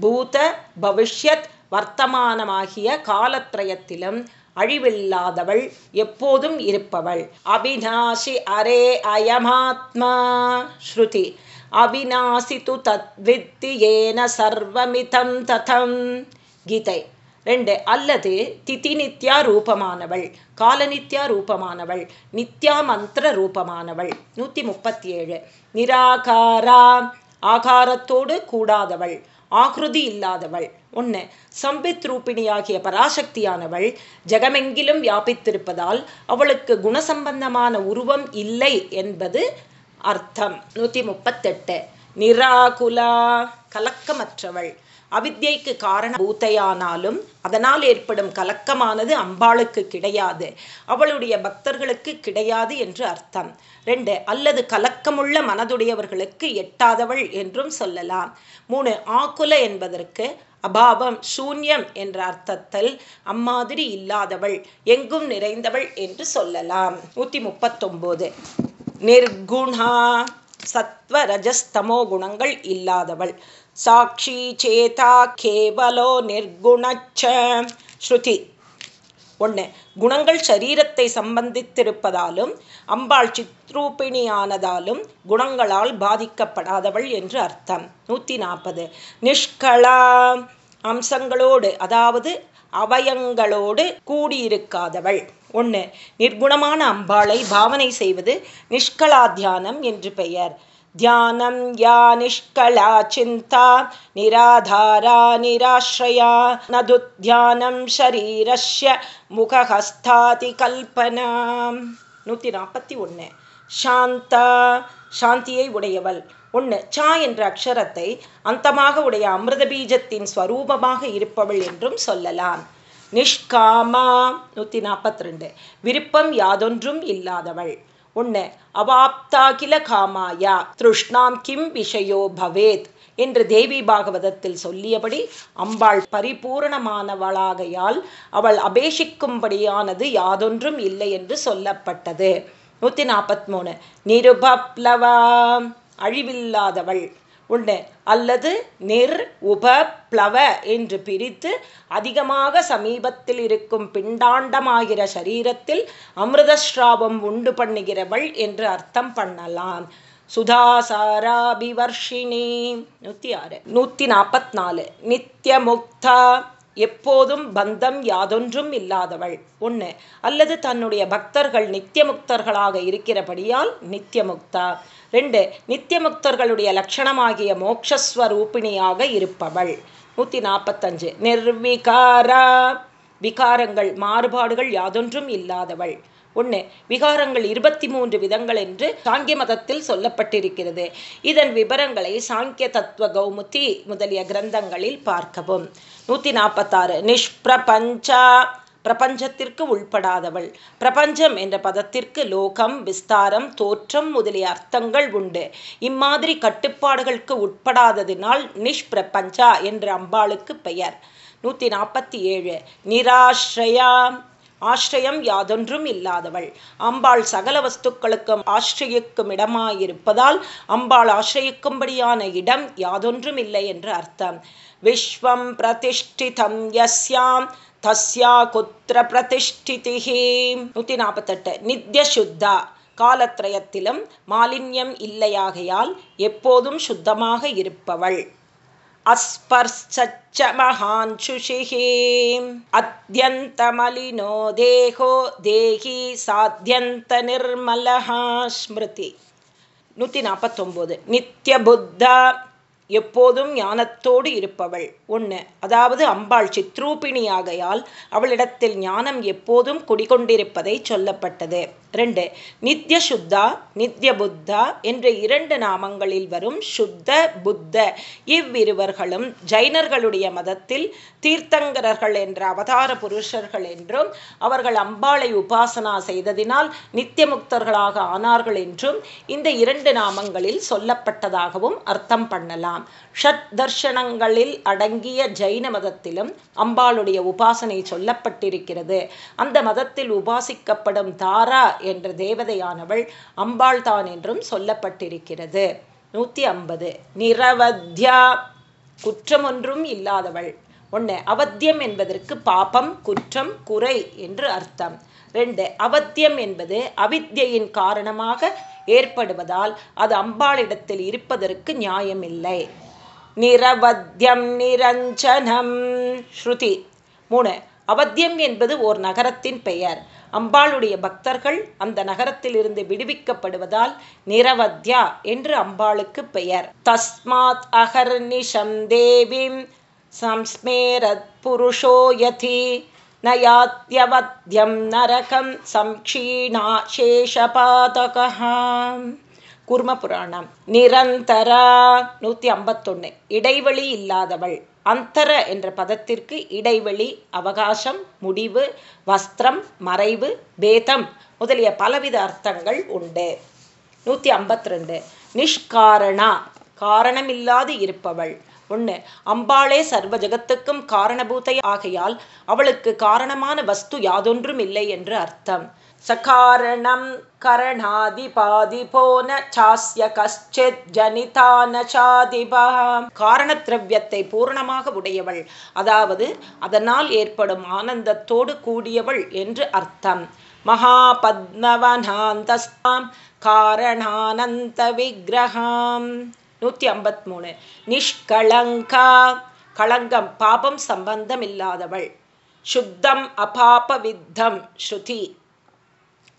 பூத பவிஷ்யத் வர்த்தமானமாகிய காலத்ரயத்திலும் அழிவில்லாதவள் எப்போதும் இருப்பவள். அவிநாசி அரே அயமாத்மா. ஸ்ருதி. அவிநாசி து தத்வித்தி ஏன சர்வமிதம் ததம். கீதை. ரெண்டு அல்லது திதி நித்யா ரூபமானவள் காலநித்யா ரூபமானவள் நித்யா மந்திர ரூபமானவள். நூற்றி முப்பத்தி ஏழு நிராகாரா ஆகாரத்தோடு கூடாதவள் ஆகிருதி இல்லாதவள். ஒன்று சம்பித் ரூபிணியாகிய பராசக்தியானவள் ஜெகமெங்கிலும் வியாபித்திருப்பதால் அவளுக்கு குணசம்பந்தமான உருவம் இல்லை என்பது அர்த்தம். நூற்றி முப்பத்தெட்டு. நிராகுலா கலக்கமற்றவள். அவித்யைக்கு காரண பூத்தையானாலும் அதனால் ஏற்படும் கலக்கமானது அம்பாளுக்கு கிடையாது. அவளுடைய பக்தர்களுக்கு கிடையாது என்று அர்த்தம். ரெண்டு அல்லது கலக்கமுள்ள மனதுடையவர்களுக்கு எட்டாதவள் என்றும் சொல்லலாம். மூணு ஆக்குல என்பதற்கு அபாவம் சூன்யம் என்ற அர்த்தத்தில் அம்மாதிரி இல்லாதவள் எங்கும் நிறைந்தவள் என்று சொல்லலாம். நூற்றி முப்பத்தொம்போது. நிர்குணா. சத்வ ரஜஸ்தமோ குணங்கள் இல்லாதவள். சாட்சி சேதா கேவலோ நிர்குணச்ச. ஸ்ருதி. ஒன்று குணங்கள் சரீரத்தை சம்பந்தித்திருப்பதாலும் அம்பாள் சித்ரூபிணியானதாலும் குணங்களால் பாதிக்கப்படாதவள் என்று அர்த்தம். நூற்றி நாற்பது. நிஷ்களா அம்சங்களோடு அதாவது அவயங்களோடு கூடியிருக்காதவள். ஒன்று நிர்குணமான அம்பாளை பாவனை செய்வது நிஷ்கலா தியானம் என்று பெயர். தியானம் யா நிஷ்கலா சிந்தா நிராதாரா நிராஷ்ரயா நது தியானம் ஷரீரஸ்ய முகஹஸ்தாதி கல்பனா நூற்றி நாற்பத்தி ஒன்று சாந்தா சாந்தியை உடையவள். ஒன்று சா என்ற அக்ஷரத்தை அந்தமாக உடைய அமிர்த பீஜத்தின் ஸ்வரூபமாக இருப்பவள் என்றும் சொல்லலாம். நிஷ்காமா நூற்றி நாற்பத்தி ரெண்டு விருப்பம் யாதொன்றும் இல்லாதவள். ஒன்று அவாப்தாகில காமாயா திருஷ்ணாம் கிம் விஷயோ பவேத் என்று தேவி பாகவதத்தில் சொல்லியபடி அம்பாள் பரிபூரணமானவளாகையால் அவள் அபேஷிக்கும்படியானது யாதொன்றும் இல்லை என்று சொல்லப்பட்டது. நூற்றி நாற்பத்தி மூணு. நிருபப்ளவா அழிவில்லாதவள். உண்டு. அல்லது நிர் உப பிளவ என்று பிரித்து அதிகமாக சமீபத்தில் இருக்கும் பிண்டாண்டமாகிற சரீரத்தில் அமிர்தஸ்ராவம் உண்டு பண்ணுகிறவள் என்று அர்த்தம் பண்ணலாம். சுதாசாராபிவர்ஷினி. நூற்றி ஆறு. நூற்றி நாற்பத்தி நாலு நித்திய முக்தா எப்போதும் பந்தம் யாதொன்றும் இல்லாதவள். ஒன்று அல்லது தன்னுடைய பக்தர்கள் நித்தியமுக்தர்களாக இருக்கிறபடியால் நித்தியமுக்தா. ரெண்டு நித்தியமுக்தர்களுடைய லட்சணமாகிய மோக்ஷஸ்வரூபிணியாக இருப்பவள். நூற்றி நாற்பத்தஞ்சு நிர்விகாரா. விகாரங்கள் மாறுபாடுகள் யாதொன்றும் இல்லாதவள். ஒன்று விகாரங்கள் இருபத்தி மூன்று விதங்கள் என்று சாங்கிய மதத்தில் சொல்லப்பட்டிருக்கிறது. இதன் விவரங்களை சாங்கிய தத்துவ கௌமுதி முதலிய கிரந்தங்களில் பார்க்கவும். நூற்றி நாற்பத்தாறு நிஷ்பிரபஞ்சா பிரபஞ்சத்திற்கு உள்படாதவள். பிரபஞ்சம் என்ற பதத்திற்கு லோகம் விஸ்தாரம் தோற்றம் முதலிய அர்த்தங்கள் உண்டு. இம்மாதிரி கட்டுப்பாடுகளுக்கு உட்படாததினால் நிஷ்பிரபஞ்சா என்ற அம்பாளுக்கு பெயர். நூற்றி நாற்பத்தி ஏழு நிராஷ்ரயா ஆஷ்டயம் யாதொன்றும் இல்லாதவள். அம்பாள் சகல வஸ்துக்களுக்கும் ஆஷ்டயிக்கும் இடமாயிருப்பதால் அம்பாள் ஆசிரயிக்கும்படியான இடம் யாதொன்றும் இல்லை என்று அர்த்தம். விஸ்வம் பிரதிஷ்டிதம் யஸ்யாம் தஸ்யா குத்திர பிரதிஷ்டிதிஹே. நூற்றி நாற்பத்தெட்டு நித்யசுத்தா காலத்ரயத்திலும் மாலின்யம் இல்லையாகையால் எப்போதும் சுத்தமாக இருப்பவள். अस्पर्शच्च महान् शुषिः अत्यन्तमलिनो देहो देही சாத்தியந்தநிர்மலஹ ஸ்மிருதி நூற்றி நாற்பத்தொம்போது நித்திய புத்தா எப்போதும் ஞானத்தோடு இருப்பவள் ஒன்று அதாவது அம்பாள் சித்ரூபிணியாகையால் அவளிடத்தில் ஞானம் எப்போதும் குடிகொண்டிருப்பதை சொல்லப்பட்டது ரெண்டு நித்ய சுத்தா நித்ய புத்தா என்ற இரண்டு நாமங்களில் வரும் சுத்த புத்த. இவ்விருவர்களும் ஜைனர்களுடைய மதத்தில் தீர்த்தங்கரர்கள் என்ற அவதார புருஷர்கள் என்றும் அவர்கள் அம்பாளை உபாசனா செய்ததினால் நித்தியமுக்தர்களாக ஆனார்கள் என்றும் இந்த இரண்டு நாமங்களில் சொல்லப்பட்டதாகவும் அர்த்தம் பண்ணலாம். ஷட் தர்ஷனங்களில் அடங்கிய ஜைன மதத்திலும் அம்பாளுடைய உபாசனை சொல்லப்பட்டிருக்கிறது. அந்த மதத்தில் உபாசிக்கப்படும் தாரா என்ற தேவதையானவள் அம்பாள் தான் என்றும் சொல்லப்பட்டிருக்கிறது. நூற்றி ஐம்பது. நிரவத்யா. குற்றமொன்றும் இல்லாதவள். ஒன்று அவத்தியம் என்பதற்கு பாபம் குற்றம் குறை என்று அர்த்தம். ரெண்டு அவத்தியம் என்பது அவித்யின் காரணமாக ஏற்படுவதால் அது அம்பாளிடத்தில் இருப்பதற்கு நியாயமில்லை. நிரவத்தியம் நிரஞ்சனம். ஸ்ருதி. மூணு அவத்தியம் என்பது ஓர் நகரத்தின் பெயர். அம்பாளுடைய பக்தர்கள் அந்த நகரத்திலிருந்து விடுவிக்கப்படுவதால் நிரவத்யா என்று அம்பாளுக்கு பெயர். தஸ்மாத் அகர்நிஷம் தேவிம் சம்ஸ்மேரத் புருஷோயதி நயாத்யவத்யம் நரகம் சம்க்ஷீணா சேஷபாதகாம் குர்ம புராணம். நிரந்தரா நூற்றி ஐம்பத்தொன்று இடைவெளி இல்லாதவள். அந்தர என்ற பதத்திற்கு இடைவெளி அவகாசம் முடிவு வஸ்திரம் மறைவு பேதம் முதலிய பலவித அர்த்தங்கள் உண்டு. நூற்றி ஐம்பத்தி ரெண்டு நிஷ்காரணா காரணமில்லாது இருப்பவள். ஒன்று அம்பாளே சர்வ ஜகத்துக்கும் காரணபூத்தை ஆகையால் அவளுக்கு காரணமான வஸ்து யாதொன்றும் இல்லை என்று அர்த்தம். சகாரணம் கரணாதிபாதிபோ ந சாஸ்ய கஷ்டித் ஜனிதா ந சாதிபா காரண திரவியத்தை பூர்ணமாக உடையவள். அதாவது அதனால் ஏற்படும் ஆனந்தத்தோடு கூடியவள் என்று அர்த்தம். மகாபத்மவனாந்தஸ்தாம் காரணானந்த விக்கிரகாம் நூற்றி ஐம்பத்தி மூணு நிஷ்கலங்கா. களங்கம் பாபம் சம்பந்தம் இல்லாதவள் சுத்தம் அபாபவித்தம் ஸ்ருதி.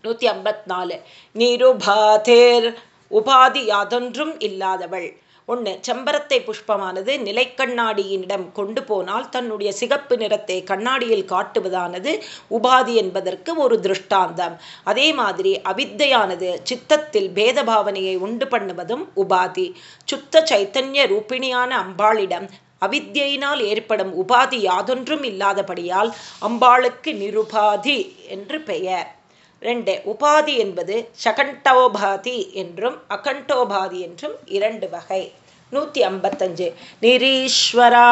நூற்றி ஐம்பத்தி நாலு. நிருபாதேர் உபாதி யாதொன்றும் இல்லாதவள். ஒன்று செம்பரத்தை புஷ்பமானது நிலைக்கண்ணாடியினிடம் கொண்டு போனால் தன்னுடைய சிகப்பு நிறத்தை கண்ணாடியில் காட்டுவதானது உபாதி என்பதற்கு ஒரு திருஷ்டாந்தம். அதே மாதிரி அவித்தையானது சித்தத்தில் பேத பாவனையை உண்டு பண்ணுவதும் உபாதி. சுத்த சைத்தன்ய ரூபிணியான அம்பாளிடம் அவித்தியினால் ஏற்படும் உபாதி யாதொன்றும் இல்லாதபடியால் அம்பாளுக்கு நிருபாதி என்று பெயர். ரெண்டு உபாதி என்பது சகண்டோபாதி என்றும் அகண்டோபாதி என்றும் இரண்டு வகை. நூற்றி ஐம்பத்தஞ்சு நிரீஸ்வரா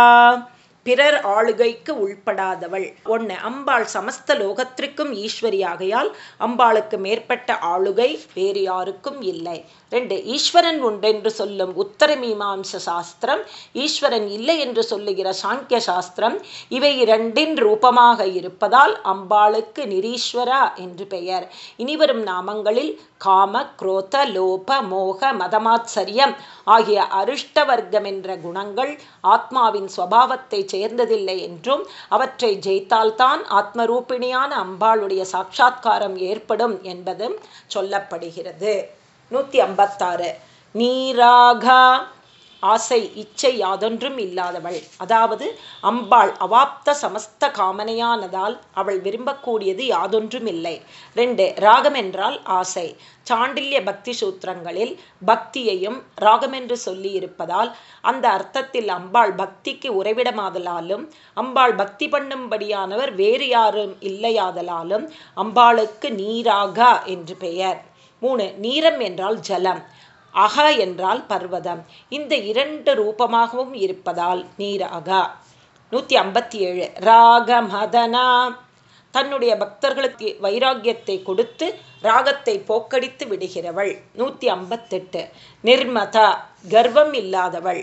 பிறர் ஆளுகைக்கு உள்படாதவள். ஒன்று அம்பாள் சமஸ்த லோகத்திற்கும் ஈஸ்வரியாகையால் அம்பாளுக்கு மேற்பட்ட ஆளுகை வேறு யாருக்கும் இல்லை. ரெண்டு ஈஸ்வரன் உண்டென்று சொல்லும் உத்தர மீமாம்ச சாஸ்திரம் ஈஸ்வரன் இல்லை என்று சொல்லுகிற சாங்கிய சாஸ்திரம் இவை இரண்டின் ரூபமாக இருப்பதால் அம்பாளுக்கு நிரீஸ்வரா என்று பெயர். இனிவரும் நாமங்களில் காம குரோத லோப மோக மதமாச்சரியம் ஆகிய அருஷ்டவர்க்கம் என்ற குணங்கள் ஆத்மாவின் சுவாவத்தை சேர்ந்ததில்லை என்றும் அவற்றை ஜெயித்தால்தான் ஆத்மரூபிணியான அம்பாளுடைய சாட்சா்காரம் ஏற்படும் என்பதும் சொல்லப்படுகிறது. நூற்றி ஐம்பத்தாறு நீராகா ஆசை இச்சை யாதொன்றும் இல்லாதவள். அதாவது அம்பாள் அவாப்த சமஸ்த காமனையானதால் அவள் விரும்பக்கூடியது யாதொன்றும் இல்லை. ரெண்டு ராகம் என்றால் ஆசை. சாண்டில்ய பக்தி சூத்திரங்களில் பக்தியையும் ராகம் என்று சொல்லியிருப்பதால் அந்த அர்த்தத்தில் அம்பாள் பக்திக்கு உறைவிடமாதலாலும் அம்பாள் பக்தி பண்ணும்படியானவர் வேறு யாரும் இல்லையாதலாலும் அம்பாளுக்கு நீராகா என்று பெயர். மூணு நீரம் என்றால் ஜலம் அக என்றால் பர்வதம். இந்த இரண்டு ரூபமாகவும் இருப்பதால் நீராகா நூற்றி ஐம்பத்தி ஏழு ராகமதனா. தன்னுடைய பக்தர்களுக்கு வைராக்கியத்தை கொடுத்து ராகத்தை போக்கடித்து விடுகிறவள். நூற்றி ஐம்பத்தெட்டு நிர்மதா கர்வம் இல்லாதவள்.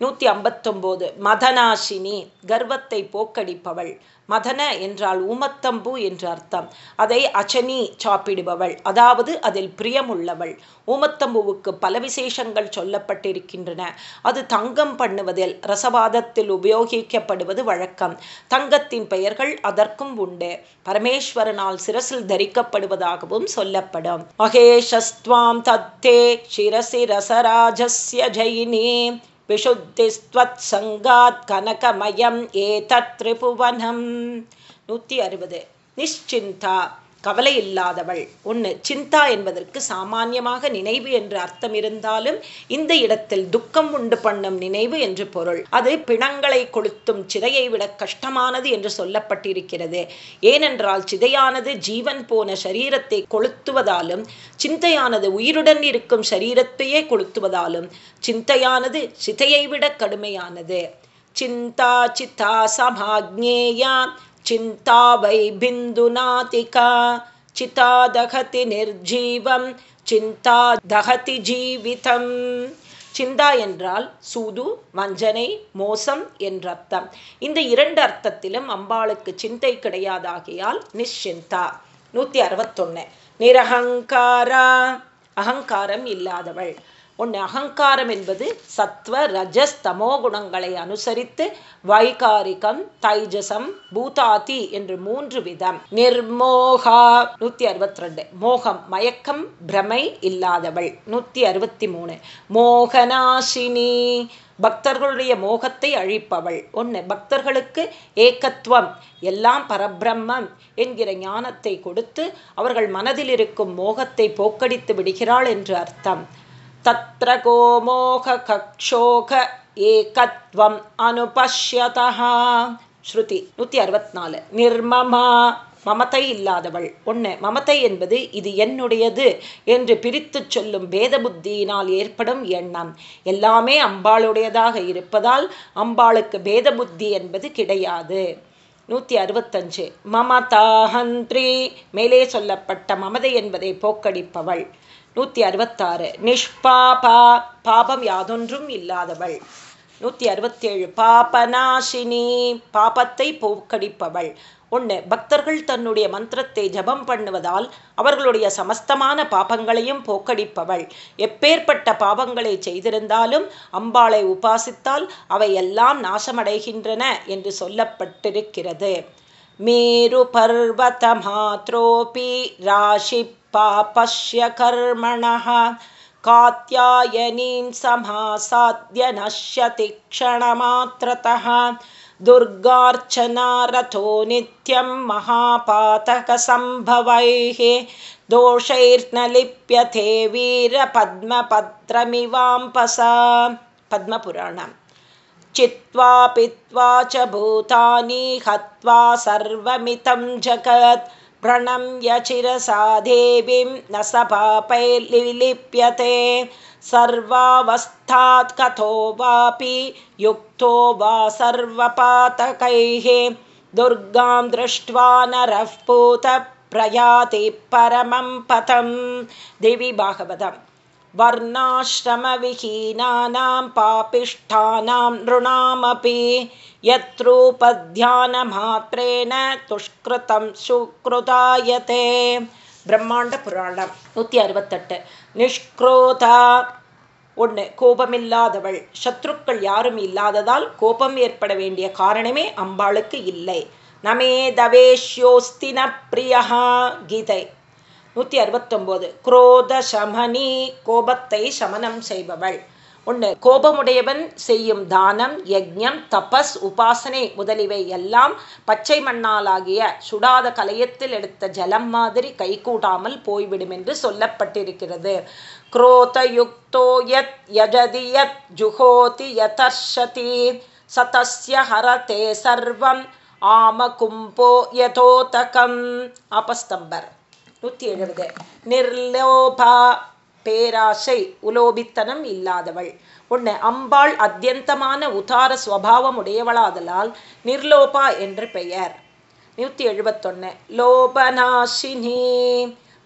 நூற்றி ஐம்பத்தொம்போது மதனாசினி கர்வத்தை போக்கடிப்பவள். மதன என்றால் ஊமத்தம்பு என்று அர்த்தம். அதை அச்சனி சாப்பிடுபவள். அதாவது அதில் பிரியமுள்ளவள். ஊமத்தம்பூவுக்கு பல விசேஷங்கள் சொல்லப்பட்டிருக்கின்றன. அது தங்கம் பண்ணுவதில் ரசவாதத்தில் உபயோகிக்கப்படுவது வழக்கம். தங்கத்தின் பெயர்கள் அதற்கும் உண்டு. பரமேஸ்வரனால் சிரசில் தரிக்கப்படுவதாகவும் சொல்லப்படும். மகேஷஸ்துவாம் தத்தே சிரசி ரசராஜஸ்ய ஜெயினே. விஷுத்திஸ்துவத்சங்காத் கனகமயம் ஏதத் திரிபுவனம் நூற்றி அறுபது நிஷ்சிந்தா கவலை இல்லாதவள் ஒன்று சிந்தா என்பதற்கு சாமானியமாக நினைவு என்று அர்த்தம் இருந்தாலும் இந்த இடத்தில் துக்கம் உண்டு பண்ணும் நினைவு என்று பொருள். அது பிணங்களை கொளுத்தும் சிதையை விட கஷ்டமானது என்று சொல்லப்பட்டிருக்கிறது. ஏனென்றால் சிதையானது ஜீவன் போன சரீரத்தை கொளுத்துவதாலும் சிந்தையானது உயிருடன் இருக்கும் சரீரத்தையே கொளுத்துவதாலும் சிந்தையானது சிதையை விட கடுமையானது. சிந்தா சித்தா சமாஜ்ஞேயா चिन्ता वै बिन्दुनातिका चिता दहति निर्जीवं चिन्ता दहति ஜீவிதம் சிந்தா என்றால் சூது வஞ்சனை மோசம் என்ற அர்த்தம் இந்த இரண்டு அர்த்தத்திலும் அம்பாளுக்கு சிந்தை கிடையாதாகியால் நிஷிந்தா நூற்றி அறுபத்தொன்னு நிரகங்காரா அகங்காரம் இல்லாதவள் ஒன்று அகங்காரம் என்பது சத்வ ரஜஸ் தமோ குணங்களை அனுசரித்து வைகாரிகம் தைஜசம் பூதாதி என்று மூன்று விதம். நிர்மோகா நூத்தி அறுபத்தி ரெண்டு மோகம் மயக்கம் பிரமை இல்லாதவள். நூத்தி அறுபத்தி மூணு மோகனாசினி. பக்தர்களுடைய மோகத்தை அழிப்பவள். ஒன்று பக்தர்களுக்கு ஏக்கத்துவம் எல்லாம் பரபிரம்மம் என்கிற ஞானத்தை கொடுத்து அவர்கள் மனதில் இருக்கும் மோகத்தை போக்கடித்து விடுகிறாள் என்று அர்த்தம். तत्र गोमोहकक्षोक ஏகத்வம் அனுபஷ்யதா ஸ்ருதி நூற்றி அறுபத்தி நாலு நிர்மமா மமத்தை இல்லாதவள் ஒன்று மமத்தை என்பது இது என்னுடையது என்று பிரித்து சொல்லும் பேத புத்தியினால் ஏற்படும் எண்ணம் எல்லாமே அம்பாளுடையதாக இருப்பதால் அம்பாளுக்கு பேத புத்தி என்பது கிடையாது நூற்றி அறுபத்தஞ்சு மமதாஹந்திரி மேலே சொல்லப்பட்ட மமதை என்பதை போக்கடிப்பவள் நூற்றி அறுபத்தாறு. நிஷ்பாபா பாபம் யாதொன்றும் இல்லாதவள். நூற்றி அறுபத்தேழு. பாபநாசினி பாபத்தை போக்கடிப்பவள். ஒன்று பக்தர்கள் தன்னுடைய மந்திரத்தை ஜபம் பண்ணுவதால் அவர்களுடைய சமஸ்தமான பாபங்களையும் போக்கடிப்பவள். எப்பேற்பட்ட பாபங்களை செய்திருந்தாலும் அம்பாளை உபாசித்தால் அவை எல்லாம் நாசமடைகின்றன என்று சொல்லப்பட்டிருக்கிறது. मेरुपर्वतमात्रोऽपि राशिपापश्य कर्मणः कात्यायनीं समासाद्य नश्यति क्षणमात्रतः दुर्गार्चनारथो नित्यं महापातकसम्भवैः दोषैर्न लिप्यते वीरपद्मपत्रमिवाम्पसा पद्मपुराणम्। चित्वा पित्वा च भूतानि हत्वा सर्वमितं जगत्। प्रणम्य चिरसा देवीं न स पापैर्लिलिप्यते सर्वावस्थात् कथो वापि युक्तो वा सर्वपातकैः। दुर्गां दृष्ट्वा नरः पूतप्रयाति परमं पथं देवी भागवतम् वर्णाश्रमविहीनानां पापिष्ठानां नृणामपि यत्रूपध्यानमात्रेण துஷ்கிருதம் சுக்ருதாயத்தே பிரம்மாண்ட புராணம் நூற்றி அறுபத்தெட்டு நிஷ்க்ரோதா ஒன்று கோபமில்லாதவள் சத்ருக்கள் யாரும் இல்லாததால் கோபம் ஏற்பட வேண்டிய காரணமே அம்பாளுக்கு இல்லை நமே தவேஷ்யோஸ்தின பிரியா கீதை நூற்றி அறுபத்தொம்போது. குரோத சமனி கோபத்தை சமனம் செய்பவள். ஒன்று கோபமுடையவன் செய்யும் தானம் யஜ்யம் தபஸ் உபாசனை முதலிவை எல்லாம் பச்சை மண்ணாலாகிய சுடாத கலையத்தில் எடுத்த ஜலம் மாதிரி கைகூடாமல் போய்விடும் என்று சொல்லப்பட்டிருக்கிறது. குரோதயுக்தோ யத் யஜதி யத் ஜுஹோதி யதர்ஷதி சதஸ்ய ஹரதே சர்வம் ஆம கும்போ யதோதகம். அபஸ்தம்பர் நூற்றி எழுபது. நிர்லோபா பேராசை உலோபித்தனம் இல்லாதவள். ஒன்று அம்பாள் அத்தியந்தமான உதார சுவாவம் உடையவளாதலால் நிர்லோபா என்று பெயர். நூற்றி எழுபத்தொன்னு. லோபநாசினி.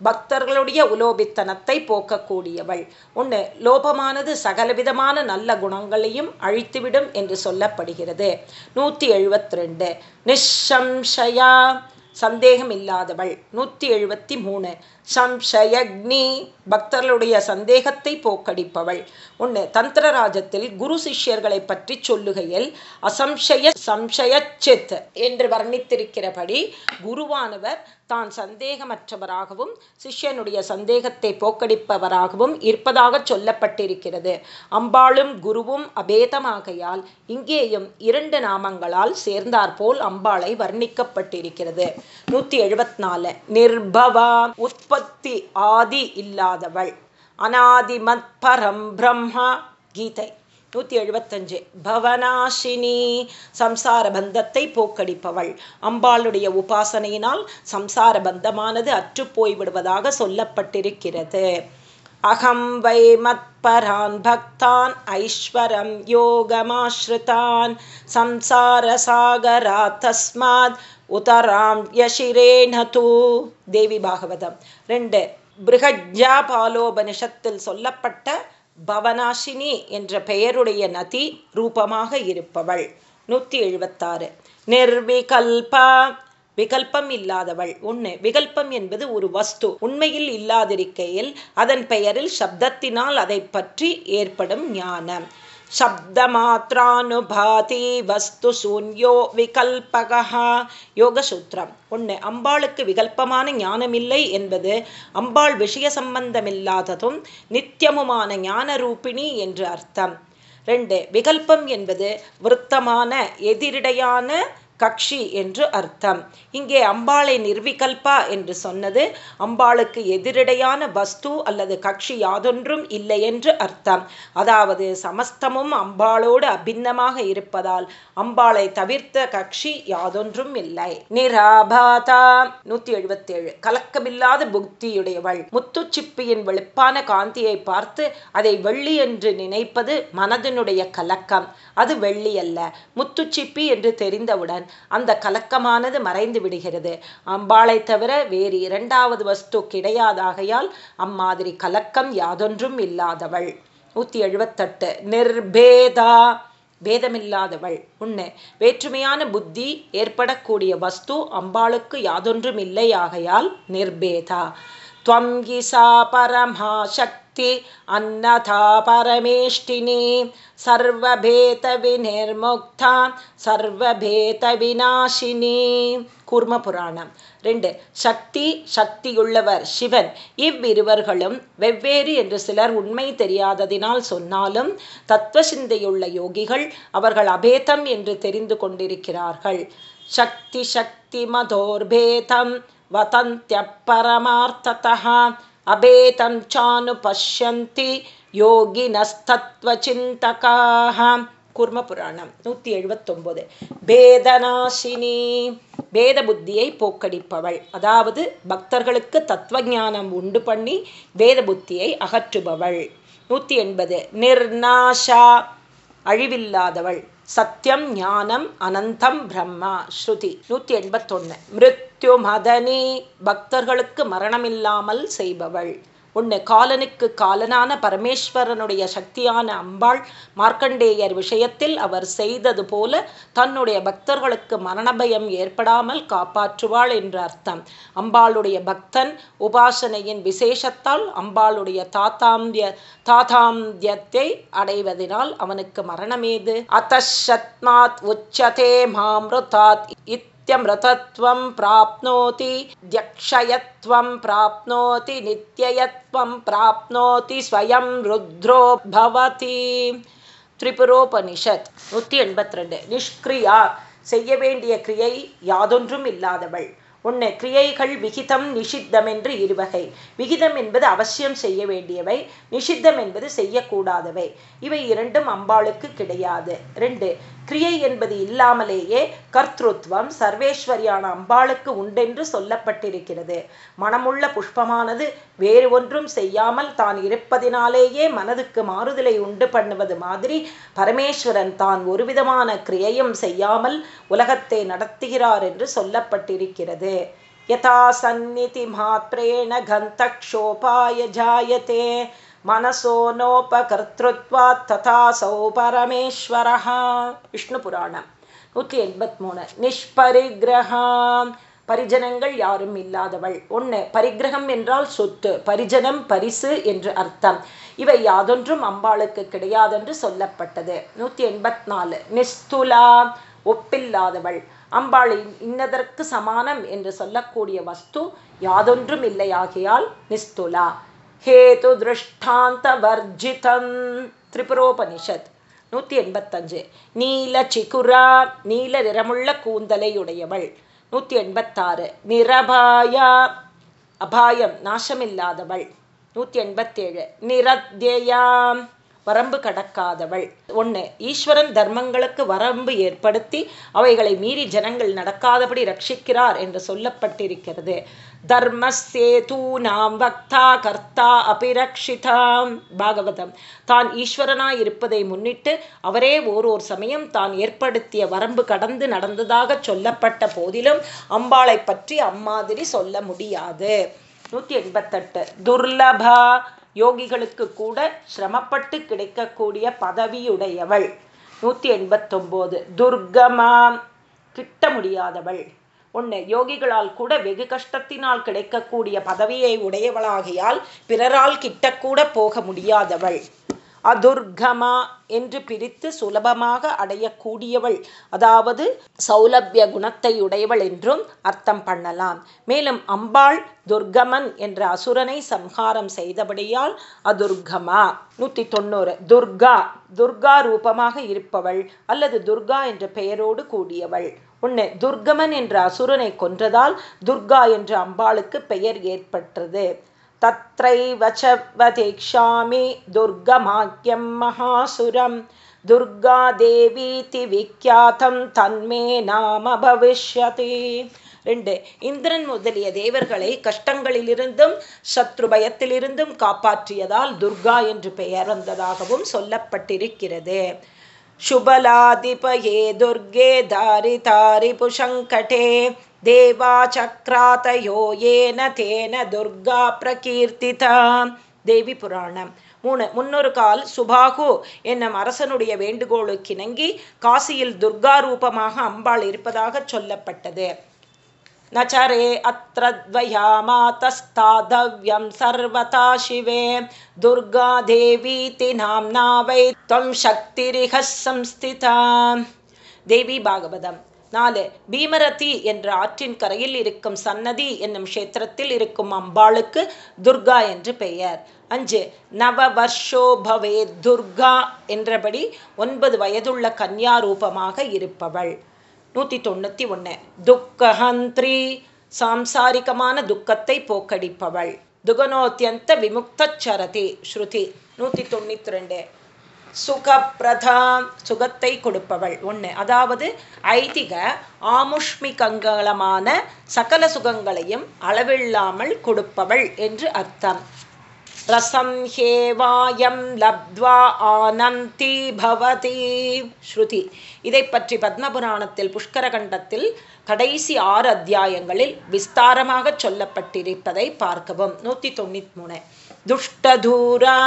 பக்தர்களுடைய உலோபித்தனத்தை போக்கக்கூடியவள். ஒன்று லோபமானது சகலவிதமான நல்ல குணங்களையும் அழித்துவிடும் என்று சொல்லப்படுகிறது. நூற்றி எழுபத்தி ரெண்டு நிஷம்ஷயா சந்தேகம் இல்லாதவள் நூற்றி எழுபத்தி மூணு. சம்சயக்னி பக்தர்களுடைய சந்தேகத்தை போக்கடிப்பவள். ஒன்று தந்திரராஜத்தில் குரு சிஷ்யர்களை பற்றி சொல்லுகையில் அசம்சய சம்சயச்சித் என்று வர்ணித்திருக்கிறபடி குருவானவர் தான் சந்தேகமற்றவராகவும் சிஷ்யனுடைய சந்தேகத்தை போக்கடிப்பவராகவும் இருப்பதாக சொல்லப்பட்டிருக்கிறது. அம்பாளும் குருவும் அபேதமாகையால் இங்கேயும் இரண்டு நாமங்களால் சேர்ந்தாற்போல் அம்பாளை வர்ணிக்கப்பட்டிருக்கிறது. நூற்றி எழுபத்தி நாலு. நிர்பவா உற்பத்தி ஆதி இல்லாதவள். அநாதிமத் பரம் பிரம்மா. கீதை. நூற்றி எழுபத்தஞ்சு பவனாஷினி சம்சார பந்தத்தை போக்கடிப்பவள். அம்பாளுடைய உபாசனையினால் சம்சார பந்தமானது அற்றுப்போய் விடுவதாக சொல்லப்பட்டிருக்கிறது. அகம் வை மத்பரான் பக்தான். ஐஸ்வரம் யோகமாஸ்ருதான். சம்சார சாகரா தஸ்மாத். உதராம் யசிரே நது தேவி பாகவதம். ரெண்டு பிருகஜா பாலோபனிஷத்தில் சொல்லப்பட்ட பவனாசினி என்ற பெயருடைய நதி ரூபமாக இருப்பவள். நூற்றி எழுபத்தாறு நிர்விகல்பா விகல்பம் இல்லாதவள். ஒன்று விகல்பம் என்பது ஒரு வஸ்து. உண்மையில் இல்லாதிருக்கையில் அதன் பெயரில் சப்தத்தினால் அதை பற்றி ஏற்படும் ஞானம். சப்தமாத்திரானுபாதி வஸ்து சூன்யோ விகல்பகா யோகசூத்திரம். ஒன்று அம்பாளுக்கு விகல்பமான ஞானமில்லை என்பது அம்பாள் விஷய சம்பந்தமில்லாததும் நித்தியமுமான ஞான ரூபிணி என்று அர்த்தம். ரெண்டு விகல்பம் என்பது விருத்தமான எதிரிடையான கக்ஷி என்று அர்த்தம். இங்கே அம்பாளை நிர்விகல்பா என்று சொன்னது அம்பாளுக்கு எதிரடையான வஸ்து அல்லது கக்ஷி யாதொன்றும் இல்லை என்று அர்த்தம். அதாவது சமஸ்தமும் அம்பாளோடு அபின்னமாக இருப்பதால் அம்பாளை தவிர்த்த கக்ஷி யாதொன்றும் இல்லை. நிராபாதா. நூத்தி எழுபத்தி ஏழு கலக்கமில்லாத புக்தியுடையவள். முத்துச்சிப்பியின் வெளுப்பான காந்தியை பார்த்து அதை வெள்ளி என்று நினைப்பது மனதினுடைய கலக்கம். அது வெள்ளி அல்ல. முத்துச்சிப்பி என்று தெரிந்தவுடன் அந்த கலக்கமானது மறைந்து விடுகிறது. அம்பாளை தவிர வேறு இரண்டாவது வஸ்து கிடையாதாகையால் அம்மாதிரி கலக்கம் யாதொன்றும் இல்லாதவள். நூத்தி எழுபத்தெட்டு நிர்பேதா. பேதமில்லாதவள். உண்ணு வேற்றுமையான புத்தி ஏற்படக்கூடிய வஸ்து அம்பாளுக்கு யாதொன்றும் இல்லையாகையால் நிர்பேதா. துவங்கி சா பரமா சக்தி शक्ति अन्नथा परमेष्टिनी सर्वभेतविनिर्मुक्ता சர்வபேதவிநாசினி கூர்ம புராணம் ரெண்டு சக்தி சக்தியுள்ளவர் சிவன் இவ்விருவர்களும் வெவ்வேறு என்று சிலர் உண்மை தெரியாததினால் சொன்னாலும் தத்துவ சிந்தையுள்ள யோகிகள் அவர்கள் அபேதம் என்று தெரிந்து கொண்டிருக்கிறார்கள் சக்தி சக்தி மதோர்பேதம் वतन्त्यपरमार्थतः अभेतं चानुपश्यन्ति யோகினஸ்தத்வச்சிந்தகாக குர்ம புராணம் நூற்றி எழுபத்தொம்போது பேதநாசினி பேத புத்தியை போக்கடிப்பவள் அதாவது பக்தர்களுக்கு தத்துவஞானம் உண்டு பண்ணி வேத புத்தியை அகற்றுபவள் நூற்றி எண்பது நிர்நாஷா அழிவில்லாதவள் சத்தியம் ஞானம் அனந்தம் பிரம்மா. ஸ்ருதி. நூற்றி எண்பத்தொன்று மிருத்யு மதனி பக்தர்களுக்கு மரணமில்லாமல் செய்பவள். ஒன்று காலனுக்கு காலனான பரமேஸ்வரனுடைய சக்தியான அம்பாள் மார்க்கண்டேயர் விஷயத்தில் அவர் செய்தது போல தன்னுடைய பக்தர்களுக்கு மரணபயம் ஏற்படாமல் காப்பாற்றுவாள் என்று அர்த்தம். அம்பாளுடைய பக்தன் உபாசனையின் விசேஷத்தால் அம்பாளுடைய தாத்தாந்திய தாதாந்தியத்தை அடைவதனால் அவனுக்கு மரணமேது அத்தமாத் உச்சதே மாமிருதாத். இத் नित्यमृतत्वं प्राप्नोति द्यक्षयत्वं प्राप्नोति नित्ययत्वं प्राप्नोति स्वयं रुद्रो भवति திரிபுரோபனிஷத் நூற்றி எண்பத்தி ரெண்டு நிஷ்கிரியா செய்ய வேண்டிய கிரியை யாதொன்றும் இல்லாதவள் ஒன்று கிரியைகள் விகிதம் நிஷித்தம் என்று இருவகை விகிதம் என்பது அவசியம் செய்ய வேண்டியவை நிஷித்தம் என்பது செய்யக்கூடாதவை இவை இரண்டும் அம்பாளுக்கு கிடையாது ரெண்டு கிரியை என்பது இல்லாமலேயே கர்த்தృత్వం சர்வேஸ்வரியான அம்பாளுக்கு உண்டென்று சொல்லப்பட்டிருக்கிறது. மனமுள்ள புஷ்பமானது வேறு ஒன்றும் செய்யாமல் தான் இருப்பதினாலேயே மனதுக்கு மாறுதலை உண்டு பண்ணுவது மாதிரி பரமேஸ்வரன் தான் ஒரு விதமான கிரியையும் செய்யாமல் உலகத்தை நடத்துகிறார் என்று சொல்லப்பட்டிருக்கிறது. யதா சந்நிதி மாத்திரேண கந்தக்ஷோபாய ஜாயத்தே மனசோனோபகர்த்திருவாத் ததாசௌ பரமேஸ்வரः விஷ்ணு புராணம் நூற்றி எண்பத்தி மூணு நிஷ்பரிகிரகாம் பரிஜனங்கள் யாரும் இல்லாதவள். ஒன்று பரிகிரகம் என்றால் சொத்து. பரிஜனம் பரிசு என்று அர்த்தம். இவை யாதொன்றும் அம்பாளுக்கு கிடையாதென்று சொல்லப்பட்டது. நூற்றி எண்பத்தி நாலு நிஸ்துலா ஒப்பில்லாதவள். அம்பாளின் இன்னதற்கு சமானம் என்று சொல்லக்கூடிய வஸ்து யாதொன்றும் இல்லையாகியால் நிஸ்துலா. ஹேது திருஷ்டாந்த வர்ஜிதம் திரிபுரோபனிஷத் நூற்றி எண்பத்தஞ்சு நீல சிகுரா நீல நிறமுள்ள கூந்தலை உடையவள் நூற்றி எண்பத்தாறு நிரபாயா அபாயம் நாசமில்லாதவள் நூற்றி எண்பத்தேழு நிரத்யாம் வரம்பு கடக்காதவள் ஒன்று ஈஸ்வரன் தர்மங்களுக்கு வரம்பு ஏற்படுத்தி அவைகளை மீறி ஜனங்கள் நடக்காதபடி ரட்சிக்கிறார் என்று சொல்லப்பட்டிருக்கிறது தர்மசேதூனாம் வக்தா கர்த்தா அபிரக்ஷிதாம். பாகவதம். தான் ஈஸ்வரனாய் இருப்பதை முன்னிட்டு அவரே ஓரோர் சமயம் தான் ஏற்படுத்திய வரம்பு கடந்து நடந்ததாக சொல்லப்பட்ட போதிலும் அம்பாளை பற்றி அம்மாதிரி சொல்ல முடியாது. நூற்றி எண்பத்தெட்டு. துர்லபா யோகிகளுக்கு கூட சிரமப்பட்டு கிடைக்கக்கூடிய பதவியுடையவள். நூற்றி எண்பத்தொம்போது. துர்கமாம் கிட்ட முடியாதவள். ஒன்று யோகிகளால் கூட வெகு கஷ்டத்தினால் கிடைக்கக்கூடிய பதவியை உடையவளாகியால் பிறரால் கிட்டக்கூட போக முடியாதவள். அதுர்கமா என்று பிரித்து சுலபமாக அடையக்கூடியவள். அதாவது சௌலபிய குணத்தை உடையவள் என்றும் அர்த்தம் பண்ணலாம். மேலும் அம்பாள் துர்கமன் என்ற அசுரனை சம்ஹாரம் செய்தபடியால் அதுர்கமா நூற்றி தொண்ணூறு துர்கா துர்கா ரூபமாக இருப்பவள் அல்லது துர்கா என்ற பெயரோடு கூடியவள். உன்னை துர்கமன் என்ற அசுரனை கொன்றதால் துர்கா என்ற அம்பாளுக்கு பெயர் ஏற்பட்டது. தத்ரைவச்சவதேக்ஷாமி துர்கமாக்கியம் மகாசுரம். துர்கா தேவீதி விக்கியாத்தம் தன்மே நாம பவிஷ்யதே. ரெண்டு இந்திரன் முதலிய தேவர்களை கஷ்டங்களிலிருந்தும் சத்ரு பயத்திலிருந்தும் காப்பாற்றியதால் துர்கா என்று பெயர் வந்ததாகவும் சொல்லப்பட்டிருக்கிறது. शुबलाधिपये दुर्गे दारितारिपुशङ्कटे தேவாச்சக்ராதயோ ஏன தேன துர்கா பிரகீர்த்திதா தேவி புராணம் மூணு முன்னொரு கால் சுபாகு என்னும் அரசனுடைய வேண்டுகோளுக்கிணங்கி காசியில் துர்கா ரூபமாக அம்பாள் இருப்பதாக சொல்லப்பட்டது நச்சரே அத்ரத்வயா மாதஸ்தாதவ்யம் சர்வதா சிவே துர்கா தேவீதி நாம்னா வை त्वं சக்திரிக சம்ஸ்திதா தேவி பாகவதம் நாலு பீமரதி என்ற ஆற்றின் கரையில் இருக்கும் சன்னதி என்னும் கஷேத்திரத்தில் இருக்கும் அம்பாளுக்கு துர்கா என்று பெயர். அஞ்சு நவ வர்ஷோ பவே துர்கா என்றபடி ஒன்பது வயதுள்ள கன்யா ரூபமாக இருப்பவள். நூற்றி தொண்ணூற்றி ஒன்று துக்கஹந்திரி சாம்சாரிகமான துக்கத்தை போக்கடிப்பவள். துகனோத்தியந்த விமுக்தச்சரதி ஸ்ருதி நூற்றி தொண்ணூற்றி ரெண்டு. சுகப்பிரதாம் சுகத்தை கொடுப்பவள். ஒன்று அதாவது ஐதிக ஆமுஷ்மிகங்களமான சகல சுகங்களையும் அளவில்லாமல் கொடுப்பவள் என்று அர்த்தம். ரசம் ஹேவாயம் லப்த்வா ஆனந்தி பவதி. ஸ்ருதி. இதை பற்றி பத்மபுராணத்தில் புஷ்கரகண்டத்தில் கடைசி ஆறு அத்தியாயங்களில் விஸ்தாரமாக சொல்லப்பட்டிருப்பதை பார்க்கவும். நூற்றி தொண்ணூற்றி மூணு. துஷ்டதூரா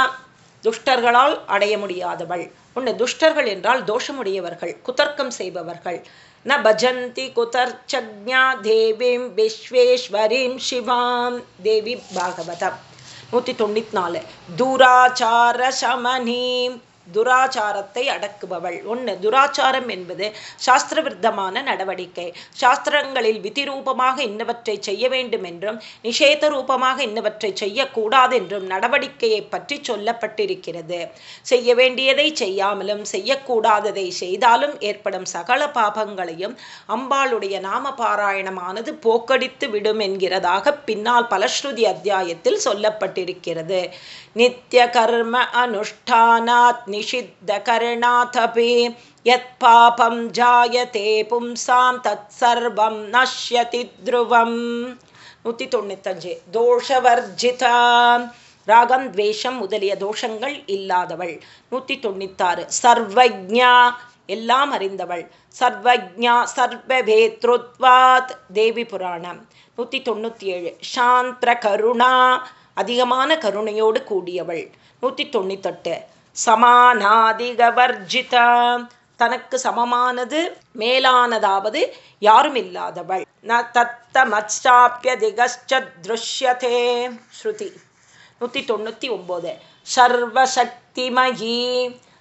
துஷ்டர்களால் அடைய முடியாதவள். ஒன்று துஷ்டர்கள் என்றால் தோஷமுடையவர்கள் குதர்க்கம் செய்பவர்கள். ந பஜந்தி குதர்ச்சக்ஞா தேவீம் விஸ்வேஸ்வரீம் சிவாம். தேவி பாகவதம். நூற்றி தொண்ணூற்றி நாலு. தூராச்சார சமனீம் துராச்சாரத்தை அடக்குபவள். ஒன்று துராச்சாரம் என்பது சாஸ்திரவிருத்தமான நடவடிக்கை. சாஸ்திரங்களில் விதி ரூபமாக இன்னவற்றை செய்ய வேண்டும் என்றும் நிஷேத ரூபமாக இன்னவற்றை செய்யக்கூடாது என்றும் நடவடிக்கையை பற்றி சொல்லப்பட்டிருக்கிறது. செய்ய வேண்டியதை செய்யாமலும் செய்யக்கூடாததை செய்தாலும் ஏற்படும் சகல பாபங்களையும் அம்பாளுடைய நாம பாராயணமானது போக்கடித்து விடும் என்கிறதாக பின்னால் பலஸ்ருதி அத்தியாயத்தில் சொல்லப்பட்டிருக்கிறது. நித்திய கர்ம அனுஷ்டானாத் निषिद्धकरणाथपि यत्पापं जायते पुंसां तत्सर्वं नश्यति ध्रुवं நூற்றி தொண்ணூத்தஞ்சு தோஷவர்ஜிதா ராகம் துவேஷம் முதலிய தோஷங்கள் இல்லாதவள் நூற்றி தொண்ணூத்தாறு சர்வஜா எல்லாம் அறிந்தவள் சர்வஜா சர்வபேத்ருத்வாத் தேவி புராணம் நூற்றி தொண்ணூற்றி ஏழு சாந்திர கருணா அதிகமான கருணையோடு கூடியவள். நூற்றி தொண்ணூத்தெட்டு. சமானாதிகவர்ஜிதா. தனக்கு சமமானது மேலானதாவது யாரும் இல்லாதவள் ந தத்தமச்சாப்பிய திகஷ்சத்ருஷ்யதே ஸ்ருதி. நூற்றி தொண்ணூற்றி ஒம்பது. சர்வசக்திமயி.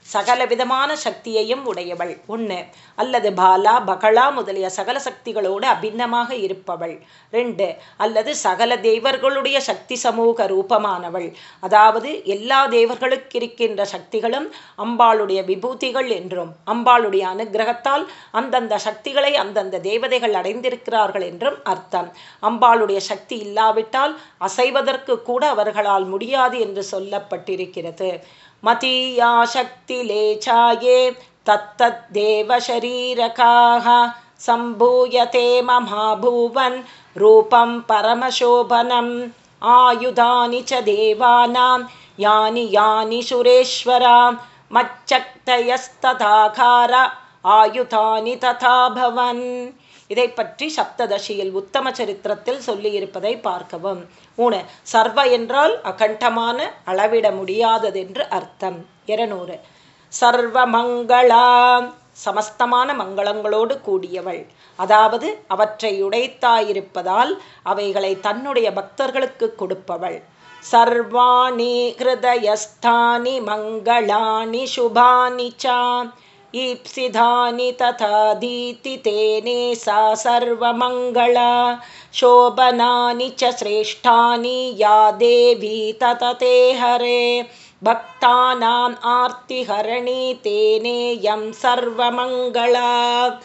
சகல விதமான சக்தியையும் உடையவள். ஒன்று அல்லது பாலா பகளா முதலிய சகல சக்திகளோடு அபிண்ணமாக இருப்பவள். ரெண்டு அல்லது சகல தேவர்களுடைய சக்தி சமூக ரூபமானவள். அதாவது எல்லா தேவர்களுக்கிருக்கின்ற சக்திகளும் அம்பாளுடைய விபூதிகள் என்றும் அம்பாளுடைய அனுகிரகத்தால் அந்தந்த சக்திகளை அந்தந்த தேவதைகள் அடைந்திருக்கிறார்கள் என்றும் அர்த்தம். அம்பாளுடைய சக்தி இல்லாவிட்டால் அசைவதற்கு கூட அவர்களால் முடியாது என்று சொல்லப்பட்டிருக்கிறது. मतीया शक्तिलेचाये तत्तद्देवशरीरकाः सम्भूयते ममाभूवन् रूपं परमशोभनम् आयुधानि च देवानां यानि यानि सुरेश्वरा मच्चक्तयस्तथाकार आयुधानि तथा भवन् இதை பற்றி சப்ததசியில் உத்தம சரித்திரத்தில் சொல்லியிருப்பதை பார்க்கவும் மூணு சர்வ என்றால் அகண்டமான அளவிட முடியாததென்று அர்த்தம் இருநூறு சர்வ மங்களா சமஸ்தமான மங்களங்களோடு கூடியவள் அதாவது அவற்றை உடைத்தாயிருப்பதால் அவைகளை தன்னுடைய பக்தர்களுக்கு கொடுப்பவள் சர்வாணி ஹிருதயஸ்தானி மங்களாணி சுபானி சா ईप्सिधानि तथाधीति तेने सा सर्वमङ्गला शोभनानि च श्रेष्ठानि या देवी ततते हरे। भक्तानाम् आर्तिहरणी तेनेयं सर्वमङ्गला